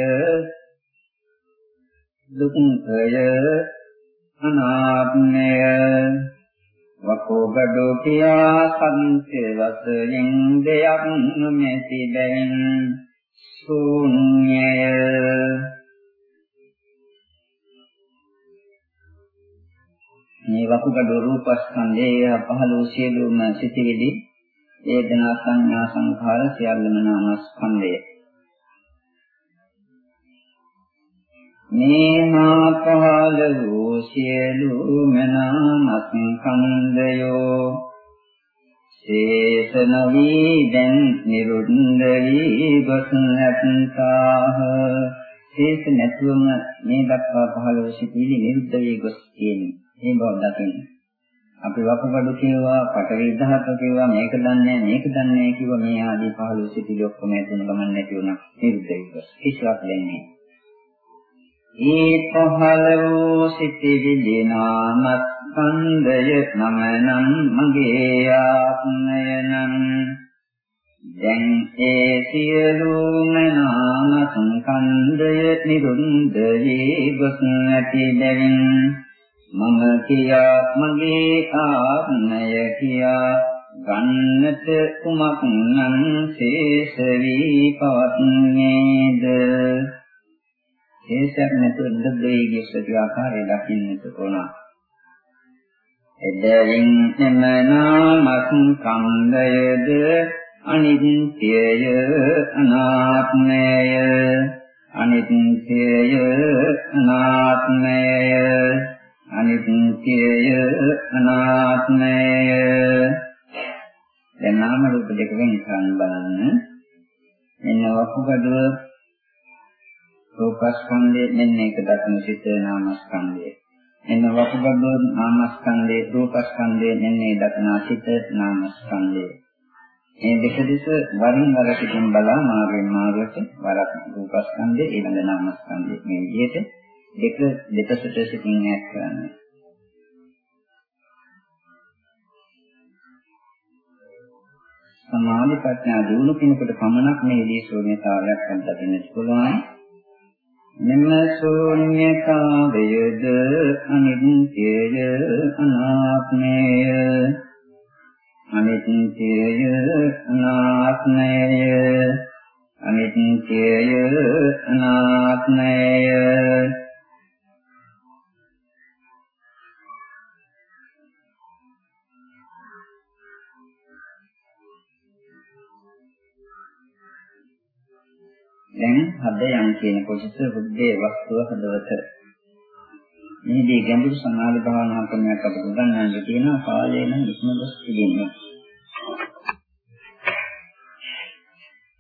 දුක්ඛය අනාත්මය. වකුගඩු කියා සත්‍ය වශයෙන් දෙයක් නොමැති බැවින් ශූන්‍යය. මේ වකුගඩු රූපස්කන්ධය පහළ වූ සියලුම සිටිවිලි වේදනා සංඥා සංඛාර සියල්ලම නාමස්කන්ධය. මේහා පහළ වූ සියලුම නාමස්කන්ධයෝ ශේෂ නොවි දැන් නිරුද්ධ වී ගොස් නැත්තාහ ශේෂ නැතුවම මේ දක්වා පහළ වූ සිටිලි නිරුද්ධ වී ගොස් තියෙන්නේ මේ බව දකින්න අපි වකුගඩු කියවා, පටවි ධාතු කියවා, මේක දන්නේ මේක දන්නේ කිව්වා මේ ආදී පහළ සිටිලි ඔක්කොම එතන ගමන් නැති වුණා. නිරුද්ධ කිසිවක් දෙන්නේ. ඒ පහළ වූ සිටිවිලි නාමස්කන්ධය නමනම් මගේ ආත්මය නම් දැන් ඒ සියලුම නාම සංකන්ධය නිරුද්ධ වී ගොස් නැති බැවින් මම කියා මගේ ආත්මය කියා ගන්නට කුමක් නම් ශේෂ වී පවත්නේද ශේෂයක් නැතුව දෙද්දේ කිසිදු ආකාරය දකින්නට ඕන එදරින් එමනාමත් කන්දයද අනිත්‍යය අනාත්මය අනිත්‍යය අනාත්මය අනිත්‍යය අනාත්මය. දැන් නාම රූප දෙක වෙන කරන් බලන්න. මෙන්න වකුගඩුව රූපස්කන්ධය මෙන්න එක දක්න සිත නාමස්කන්ධය. මෙන්න වකුගඩුව නාමස්කන්ධය රූපස්කන්ධය මෙන්න ඒ දක්න සිත නාමස්කන්ධය. මේ දෙක දෙස වරින් වර පිටින් බලා මාර්ගෙන් මාර්ගයට වරක් රූපස්කන්ධය ඊළඟ නාමස්කන්ධය මේ විදිහට දෙක දෙකසට සිටින් ඈත් කරන්න. සමාධි ප්‍රඥා දිනු කෙනෙකුට පමණක් මේ දී ශූන්‍යතාවයක් අත්දකින්නට පුළුවන්. මෙන්න ශූන්‍යතාවයද අනිත්‍යය අනාත්මය අනිත්‍යය අනාත්මය අනිත්‍යය අනාත්මය දැන් හදයන් කියන කොටස බුද්ධේ වස්තුව හදවත. මේදී ගැඹුරු සමාධි භාවනා ක්‍රමයක් අපිට උගන්වන්න තියෙනවා කාලේ නම් ඉක්මනට තිබෙන්නේ.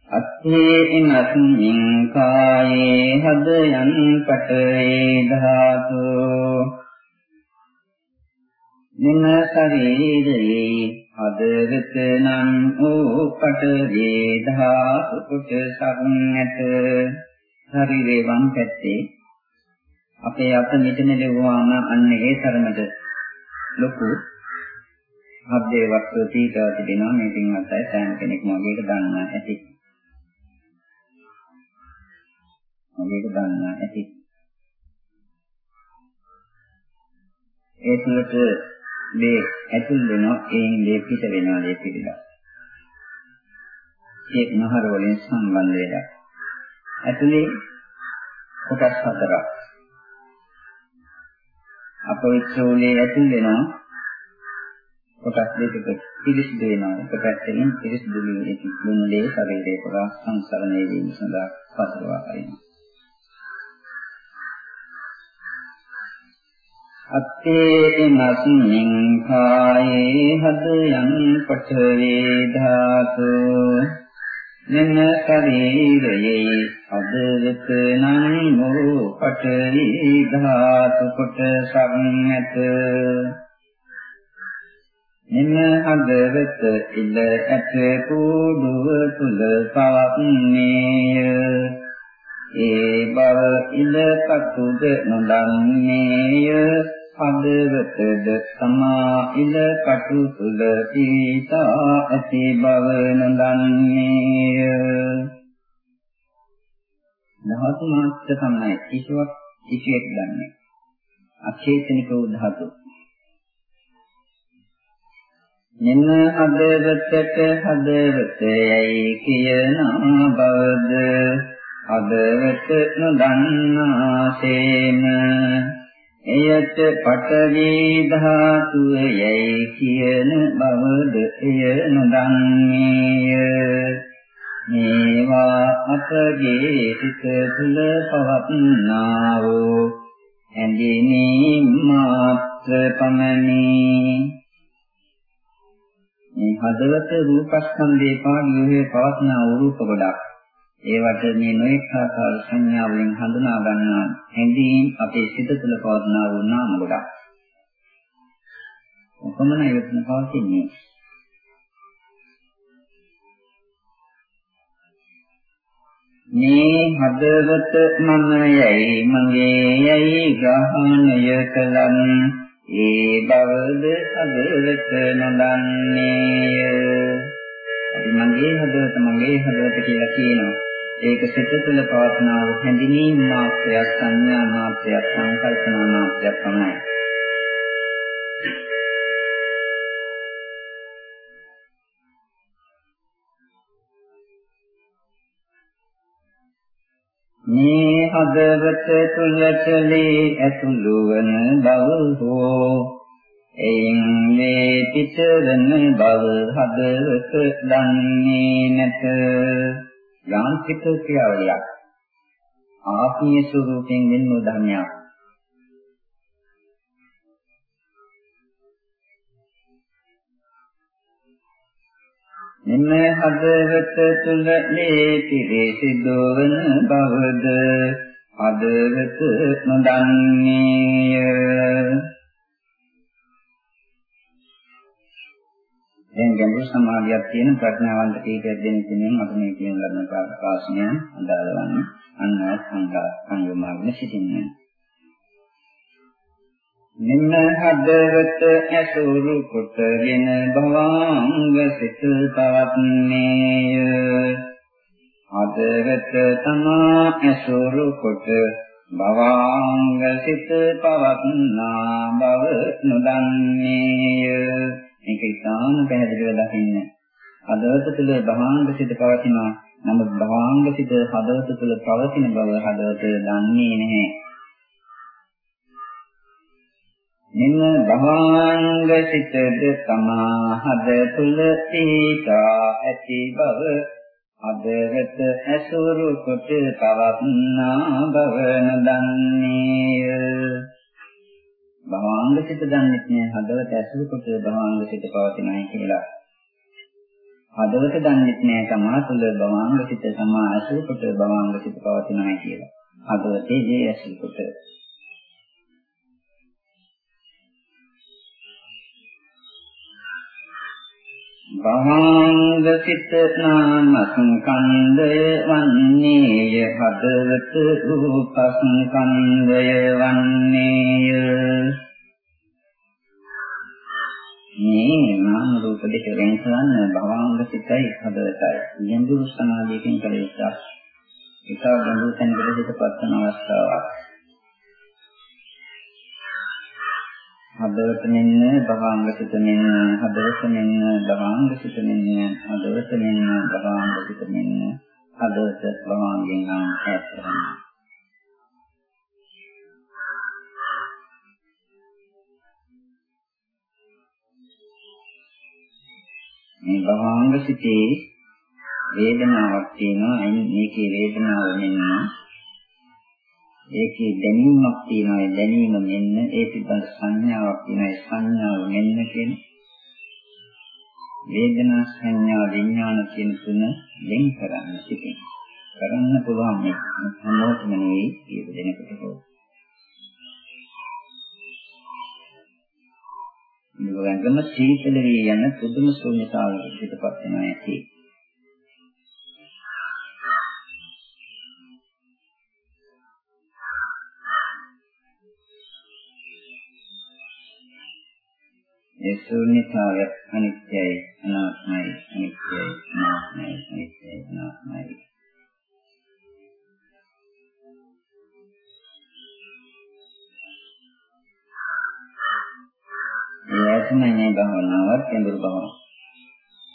අත්තේන අස්මින් කායේ හදයන් පටේ ධාතු මෙන්න ශරීරයේ හදවත නම් ඕ පටේ ධාතු කොට සම්නත ශරීරේ වම් පැත්තේ. අපේ අත මෙතන ලැබුවාම අන්න ඒ තරමට ලොකු හබ්දේ වස්තු තීතාව තිබෙනවා. මේකින් අතයි සෑම කෙනෙක්ම වගේ දන්නා ඇති. මේක දන්නා ඇති. ඒ තුළට මේ ඇතුල් වෙනවා ඒන් මේ පිට වෙනවා මේ පිළිලා. ඒ නහර වලින් සම්බන්ධ වෙලා. ඇතුලේ කොටස් හතරක්. අපවිත්‍රෝලේ ඇතුල් වෙනවා කොටස් දෙකක පිරිසිදු වෙනවා. එක පැත්තකින් පිරිසිදු වීම දුන්නේ ශරීරයේ පුරා සංසරණය වීම සඳහා පතරවා හරිනවා. අත්තේ නස්මින් කායේ හදයන් පඨවේ ධාතු මෙන්න ශරීරයේ අදවත නම් මෝ පඨවි ධාතු කොට සම්මත මෙන්න හදවත ඉල ඇත කුඩුව තුල පවන්නේය ඒ බව ඉල කතුද නොදන්නේය. හදවතද සමා ඉල කටු තුල පීතා ඇති බව නොදන්නේය. ධාතු මාත්‍ර තමයි කිසිවක් කිසියෙක් දන්නේ. අචේතනික වූ ධාතු. මෙන්න හදවතට හදවතයයි කියන බවද අදවත නොදන්නාසේන එයත් පඨවි ධාතුව යයි කියන බවද එය නොදන්නේය. මේවා අපගේ සිත තුළ පවත්නා වූ ඇඳිනී මාත්‍ර පමණි. මේ හදවත රූපස්කන්ධේ පාඩුවේ පවත්නා වූ රූප ගොඩක් ඒවට මේ නොඑක ආකාර සංඥා වලින් හඳුනා ගන්නා හැඟීම් අපේ සිත තුළ පවත්නා වූ නාම ගොඩක්. කොපමණ යොත්න පවතින්නේ. මේ හදවත මම යයි මගේ යයි ගහනය කලන් ඒ බවද හදවත නොදන්නේය. අපි මගේ හදවත මගේ හදවත කියලා කියනවා. ඒක සිත තුළ පවත්නා වූ හැඳිනීම් මාත්‍රයක් සංඥා මාත්‍රයක් සංකල්පනා මාත්‍රයක් පමණයි. මේ හදවත තුළ කලේ ඇතුළු වන බව හෝ එයින් මේ පිටරන බව හදවත දන්නේ නැත යාන්ත්‍රික ක්‍රියාවලියක්. ආත්මීය ස්වરૂපයෙන් වෙන ධර්මයක්. මෙන්න හදවත තුල මේ පිරිසිදු වන බවද හදවත නොදන්නේය දැන් ගැඹුරු සමාධියක් තියෙන ප්‍රඥාවන්ත කීපයක් දෙන කෙනෙක් අපි මේ කියන ලබන ප්‍රකාශනය අදාළවන්නේ අන්නත් සංඝා සංයෝමාගෙන සිටින්නේ. මෙන්න හදවත ඇසුරු කොටගෙන භවංග සිත පවත්නේය. හදවත තමා ඇසුරු කොට භවංග සිත පවත්නා බව නොදන්නේය. මේක ඉතාම පැහැදිලිව දකින්න. හදවත තුළ භාංග සිත පවතිනවා. නමුත් භාංග සිත හදවත තුළ පවතින බව හදවත දන්නේ නැහැ. මෙන්න භාංග සිතද තමා හද තුළ තීතා ඇති බව අදවත ඇසුරු කොට පවත්නා බවන දන්නේය භවංග සිත දන්නෙත් නෑ. හදවත ඇසුරු කොට භවංග සිත පවතිනයි කියලා. හදවත දන්නෙත් නෑ තමා තුළ භවංග සිත සමා ඇසුරු කොට භවංග සිත පවතිනයි කියලා. හදවතේ දේ ඇසුරු කොට භවංග සිත නාමස්කන්ධය වන්නේය හදවත රූපස්කන්ධය වන්නේය. මේ නාම රූප දෙක වෙන කරන්න භවංග සිතයි හදවතයි ගැඹුරු සමාධියකින් කළ යුතුයි ඒක ගැඹුරු තැනකට හිතපත් කරන අවස්ථාවක්. හදවත මෙන්න භවංග සිත මෙන්න හදවත මෙන්න භවංග සිත මෙන්න හදවත මෙන්න භවංග සිත මෙන්න හදවත භවංගෙන් නම් ඈත් කරනවා. මේ භවංග සිතේ වේදනාවක් තියෙනවා. අයින් මේකේ වේදනාව මෙන්න ඒකේ දැනීමක් තියෙනවා. ඒ දැනීම මෙන්න ඒ පිටත සංඥාවක් තියෙනවා. ඒ සංඥාව මෙන්න කියන වේදනා සංඥා විඥාන කියන තුන වෙන් කරන්න සිටින්. කරන්න පුළුවන් මේ හැමෝටම නෙවෙයි කීප දෙනෙකුට හෝ නිවැරදිම සීතල වී යන පුදුම ශූන්‍යතාවයකට පිටපත් වෙනවා ඇති. ඒ ශූන්‍යතාවය අනිත්‍යයි අනාත්මයි අනිත්‍යයි අනාත්මයි අනිත්‍යයි අනාත්මයි. ඒ තමයි භාවනාවක් කෙඳුරු භාවනාව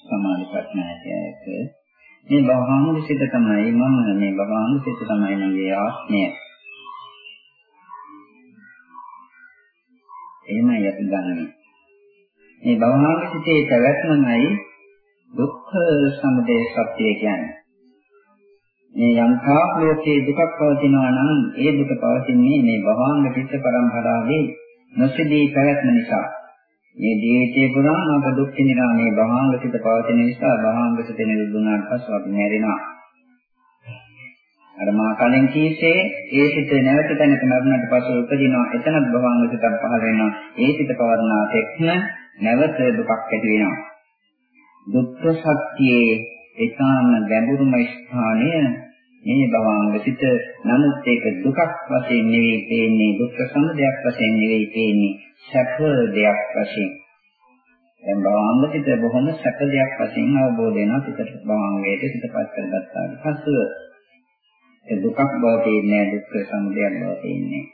සමාධි ප්‍රඥායක මේ භවංග සිත තමයි මම මේ භවංග සිත තමයි මගේ ආත්මය. එහෙමයි අපි ගන්නේ මේ භවනාගසිතේ පැවැත්මයි දුක්ඛ සමුදය සත්‍ය කියන්නේ. මේ යම් තාක් ලෝකයේ දුකක් පවතිනවා නම් ඒ දුක පවතින්නේ මේ භවංග චිත්ත පරම්පරාවේ නොසිදී පැවැත්ම නිසා. මේ ජීවිතේ පුරාම අප දුක් විඳිනා මේ භවංග චිත්ත පවතින නිසා භවංග චිත්ත නිරුද්ධුණාට පස්සේ අපි නැරෙනවා. අර මා කලින් කීසේ ඒ සිත නැවත තැනක නරුණට පස්සේ උපදිනවා එතනත් භවංග චිත්තක් පහළ වෙනවා. ඒ සිත පවර්ණා තෙක්ම නැවත දුකක් ඇති වෙනවා. දුක්ඛ සත්‍යයේ ඊටාම ගැඹුරුම ස්ථානය මේ භවංග සිත නමුත් ඒක දුකක් වශයෙන් නෙවෙයි පේන්නේ දුක්ඛ සමුදයක් වශයෙන් නෙවෙයි පේන්නේ සැප දෙයක් වශයෙන්. දැන් භවංග සිත බොහොම සැප දෙයක් වශයෙන් අවබෝධ වෙනවා සිතට භවංගයට සිතපත් කරගත්තාට පස්සෙ ඒ දුකක් බව පේන්නේ දුක්ඛ සමුදයක් බව පේන්නේ.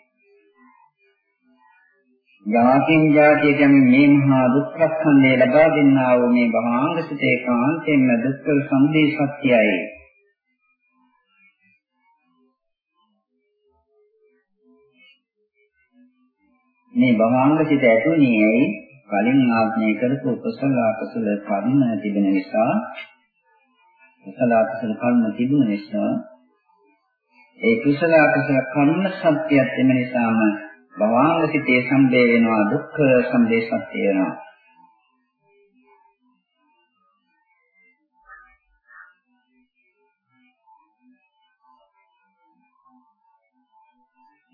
ජාතින් ජාතිය කියන්නේ මේ මහා දුක්ඛ ස්කන්ධය ලබා දෙන්නා වූ මේ භවංග සිතේ කාන්තෙන්ම දුක්ඛ සම්දේ සත්‍යයි. මේ භවංග සිත ඇතුණේ ඇයි කලින් ආඥය කරපු කුසල අකුසල කර්ම තිබෙන නිසා කුසල අකුසල කර්ම තිබුණ නිසා ඒ කුසල අකුසල කර්ම සත්‍යයත් එම නිසාම භවාංග සිතේ සම්බේ වෙනවා දුක්ඛ සම්දේ සත්‍ය වෙනවා.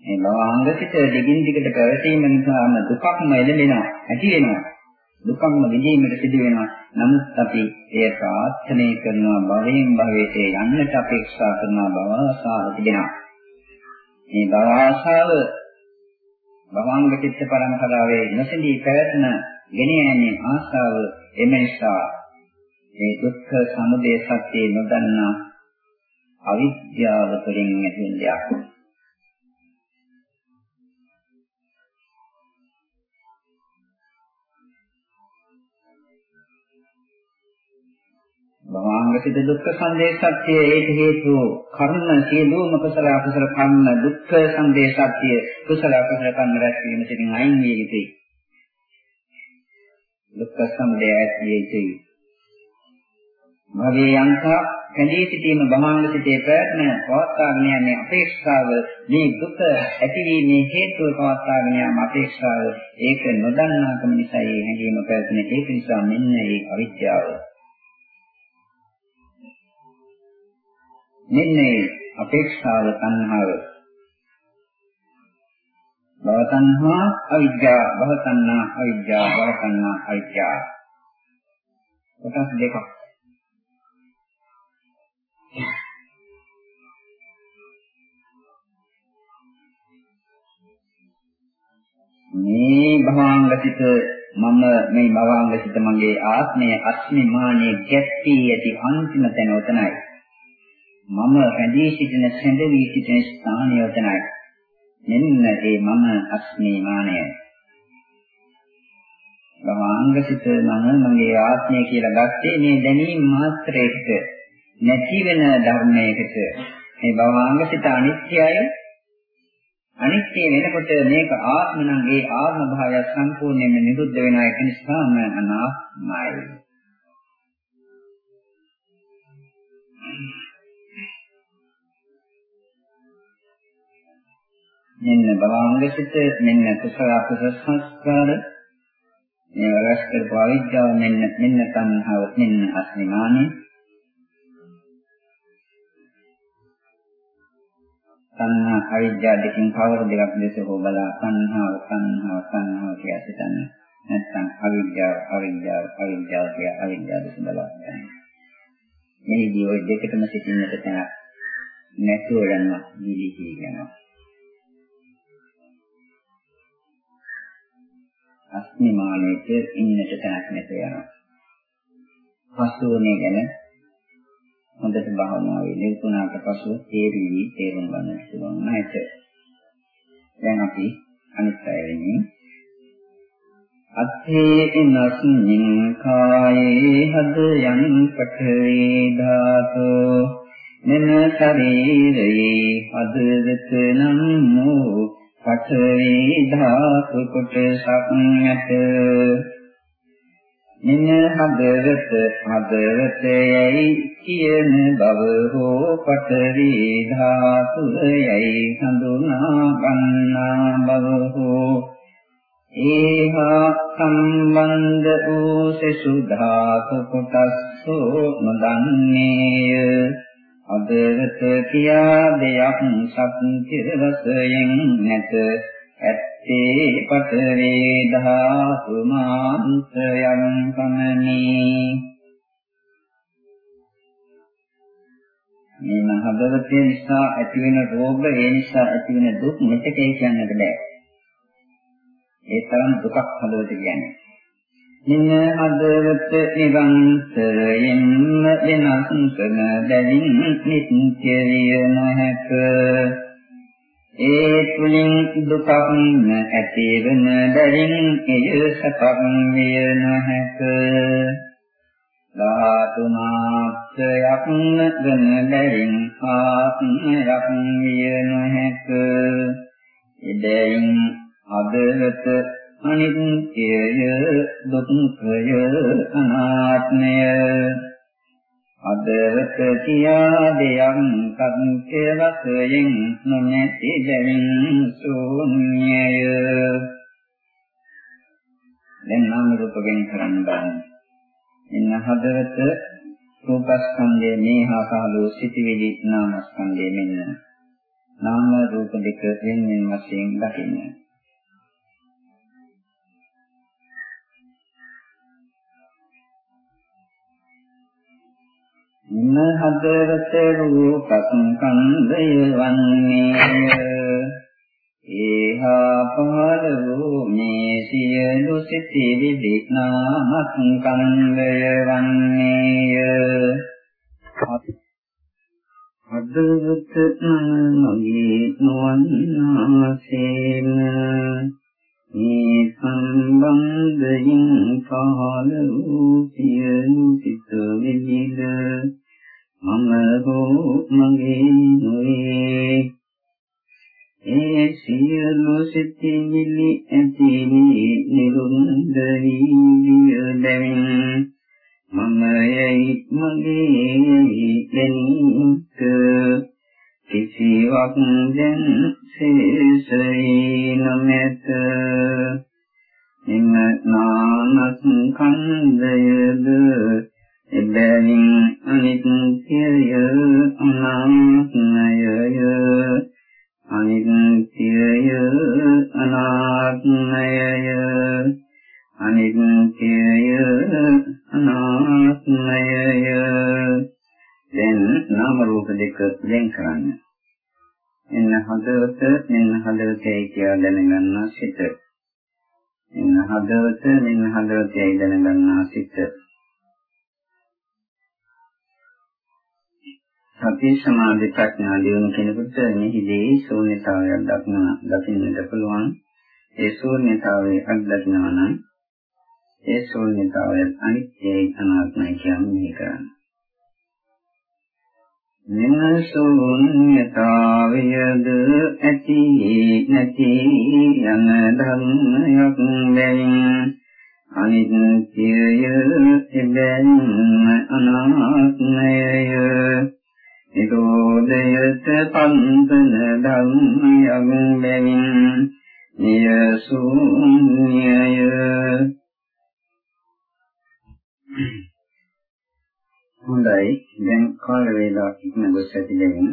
මේ භවාංග සිත දෙකින් දිගට පැවතීම නිසාම දුකක්ම එළඹෙනවා ඇති වෙනවා. දුකක්ම විඳීමට සිදු වෙනවා. නමුත් අපි එය ප්‍රාර්ථනා කරනවා භවයෙන් භවයට යන්නට අපේක්ෂා කරනවා බව ආසාව තිබෙනවා මේ භව ආසාව භවංග චිත්ත පරම්පරාවේ නොසඳී පැවැත්ම ගෙන යන්නේ ආශාව එම නිසා මේ දුක්ඛ සමුදය සත්‍ය නොදන්නා අවිද්‍යාව තුළින් ඇති දෙයක්. භවංගසිත දුක්ඛ සංදේශත්‍ය ඒක හේතු කර්ම සියලුම කුසල අකුසල කර්ම දුක්ඛ සංදේශත්‍ය කුසල අකුසල කර්ම රැස් වීම සිටින් අයින් විය යුතුයි. දුක්ඛ සමුදය ඇතිය යුතුයි. භවයේ යන්තා කැඳී සිටීම බමාංග සිටේ ප්‍රයත්න පවත්වාගෙන යන්නේ අපේක්ෂාව මේ දුක ඇතිවීමේ හේතුව පවත්වාගෙන යාම අපේක්ෂාව ඒක නොදන්නාකම නිසා ඒ හැඟීම පැවතුන ඒක නිසා මෙන්න ඒ අවිද්‍යාව. මෙන්න අපේක්ෂාව තණ්හාව. භව තණ්හා අවිද්‍යාව භව තණ්හා අවිද්‍යාව භව තණ්හා අවිද්‍යාව කොටස් දෙකක්. මේ භවාංගසිත මම මේ භවාංගසිත මගේ ආත්මය අස්මිමානයේ ගැප්පී ඇති අන්තිම තැන උතනයි මම රැඳී සිටින සැඳවී සිටින ස්ථානය උතනයි මෙන්න ඒ මම අස්මිමානය භවාංගසිත මම මගේ ආත්මය කියලා ගත්තේ මේ දැනීම මාත්‍රයකට නැති වෙන ධර්මයකට. මේ භවාංගසිත අනිත්‍යයි. අනිත්‍ය වෙනකොට මේක ආත්ම නම් ඒ ආත්ම භාවය සම්පූර්ණයෙන්ම නිරුද්ධ වෙනා එක නිසාම අනාත්මයි. මෙන්න භවංගසිත මෙන්න කුසල අකුසල සංස්කාර මේ වරස් කරපු අවිද්‍යාව මෙන්න මෙන්න තණ්හාව මෙන්න අස්මිමානේ සංහා අවිද්‍යාව දෙකෙන් කවර දෙකක් ලෙස හෝ බලා සංහාව සංහාව සංහාව කියලා සිතන්න නැත්නම් අවිද්‍යාව අවිද්‍යාව අවිද්‍යාව කියලා අවිද්‍යාව දෙස බලා ගන්න. මේදී ওই දෙකටම සිටින්නට තැන නැතුව යනවා නිලිහි යනවා. අස්මිමානයේ ඉන්නට තැනක් නැතුව යනවා. පස්වෝනේ ගැන හොඳට භාවනාවේ නිරතුණාට පසු තේරිවි තේරුම් ගන්න පුළුවන් නැත. දැන් අපි අනිත් අය වෙනින් අත්තේ නස්මින් කායේ හද යන් පඨවේ ධාතෝ මෙන ශරීරයේ අදදත නම් වූ පඨවේ ධාතු කොටසක් නැත. මෙන්න හදවත හදවතයයි කියන බව හෝ පතරි ධාතුයයි හඳුනා ගන්නා බව හෝ. ඒහා සම්බන්ධ වූ සසු ධාතු කොටස්සෝ නොදන්නේය. අදවත කියා දෙයක් සත්‍ය වශයෙන් නැත. ඇත්තේ පතරේ ධාතු මාන්තයන් පමණි. මේ මහබවතේ නිසා ඇතිවෙන රෝග ඒ නිසා ඇතිවෙන දුක් මෙතකේ කියන්නට බෑ. ඒ තරම් දුකක් හදවත කියන්නේ. නින හදවත නිරන්තරයෙන්ම වෙනස් කරන දැලින් නිත්‍ය විය නොහැක. ඒ තුලින් දුකක් ඇති වෙන බැවින් එය සපක් විය නොහැක. ධාතු මාත්‍රයක් වෙන බැවින් ආත්මයක් විය නොහැක. ඉදෙයින් අදවත අනිත්‍යය දුක්ඛය අනාත්මය. අදවත කියා දෙයක් සත්‍ය වශයෙන් නොනැති බැවින් ශූන්‍යය. දැන් නාම රූප වෙන කරන්න බලන්න. එන්න හදවත රූපස්කන්ධයේ මේහා පහළ සිටිවිලි නාමස්කන්ධයේ මෙන්න. නාම රූප දෙක වෙන වෙන වශයෙන් දකින්න. ඉන්න හදවත රූපස්කන්ධය වන්නේය ඒහා පහළ වූ මේ සියලු සිතිවි විඥානස්කන්ධය වන්නේය හදවත මගේ නොවන්නාසේන. මේ සම්බන්ධයෙන් පහළ වූ සියලු සිත විවිධ මම හෝ මගේ නොවේ ඒ සියලු සිතිවිලි ඇතිවි නිරුන්ද වී බැවින් මමයයි මගේ දැනීත කිසිවක් දැන් ශේෂයි නොමැත. එම නානස් කන්දයද එබැවින් අනිත්‍යය අනාත්මයය අනිත්‍යය අනාත්මයය අනිත්‍යය අනාත්මයය දැන් නාම රූප දෙක වෙන් කරන්න. එන්න හදවත මෙන්න හදවතයි කියලා දැනගන්නා සිත. එන්න හදවත මෙන්න හදවතයි දැනගන්නා සිත. සති සමාධි ප්‍රඥා දියුණු කෙනෙකුට මෙහිදී ශූන්‍යතාවයක් දක්න දකින්නට පුළුවන්. ඒ ශූන්‍යතාවයේ අත්දකිනවා නම් ඒ ශූන්‍යතාවය අනිත්‍යයි අනාත්මයි කියන්නේ කරන්නේ. මෙම ශූන්‍යතාවයද ඇති නැති යන ධර්මයක් බැවින් අනිත්‍යය එබැවින් අනාත්මයය නිරෝධයත පන්තන ධම්මයන් බැවින් නියසුඤ්ඤය හොඳයි. දැන් කාල වේලාවක් ඉක්ම ගොස් ඇති දෙමින්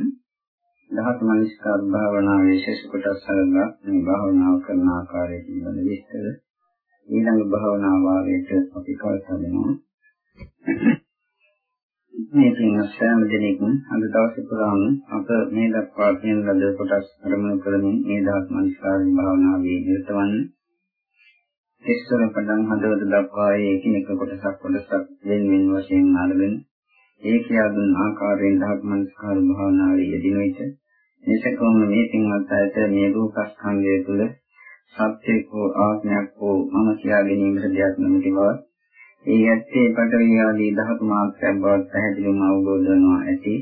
දහත් මනස්කාර භාවනා විශේෂ කොටස් අරලා මේ භාවනාව කරන ආකාරය පිළිබඳ විස්තර. ඊළඟ භාවනා වාරයට අපි කල්පනා මේ කියන සෑම දිනෙකම අද දවසේ පුරාම අප මේ දක්වා කියන ලද කොටස් අරමුණු කරමින් මේ දහස් මනස්කාරී භාවනාවේ නිරත වන්නේ ඉස්සර පටන් හදවත දක්වා ඒ එකිනෙක කොටසක් කොටසක් වෙන වෙන වශයෙන් ආරම්භන. ඒ කියා දුන් ආකාරයෙන් දහස් මනස්කාර භාවනාවේ යෙදින විට මේකම මේ පින්වත් අයට මේ රූපස්කන්ධය තුළ සත්‍යක හෝ ආත්මයක් හෝ මම කියා ගැනීමට දෙයක් නැති බව ඒ ඇත්තේ පටවිය ආදී ධාතු මාත්‍රයක් බවත් පැහැදිලිවම අවබෝධ වෙනවා ඇති.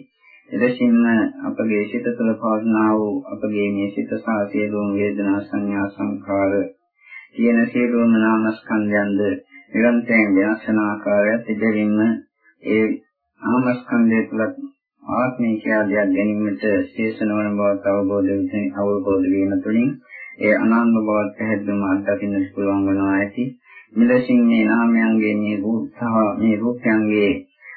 එදෙසින්ම අපගේ සිත තුළ පවස්නා වූ අපගේ මේ සිත සහ සියලුම වේදනා සංඥා සංකාර කියන සියලුම නාමස්කන්ධයන්ද නිරන්තරයෙන් වෙනස් වන ආකාරයත් ඉදිරින්ම ඒ නාමස්කන්ධය තුළ ආත්මය කියලා දෙයක් ගැනීමට ශේෂ නොවන බවත් අවබෝධ වෙන අවබෝධ වීම තුළින් ඒ අනාත්ම බවත් පැහැදිලිවම අත්දකින්නට පුළුවන් වෙනවා ඇති. මෙලෙසින් මේ නාමයන්ගේ මේ රූප සහ මේ රූපයන්ගේ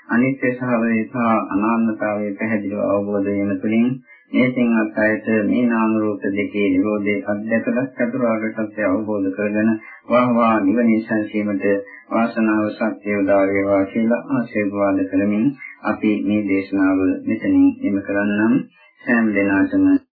අනිත්‍ය සහ වේසා අනාත්මතාවය පැහැදිලිව අවබෝධ වීම තුළින් මේ සිංහත් අයට මේ නාම රූප දෙකේ නිරෝධයේ අධ්‍යක්ෂක චතුරාර්ය සත්‍ය අවබෝධ කරගෙන වහවා නිවනින් සංසීමට වාසනාව සත්‍ය උදා වේවා කියලා ආශිර්වාද කරමින් අපි මේ දේශනාව මෙතනින් එම කරන්නම්. සෑම දිනකටම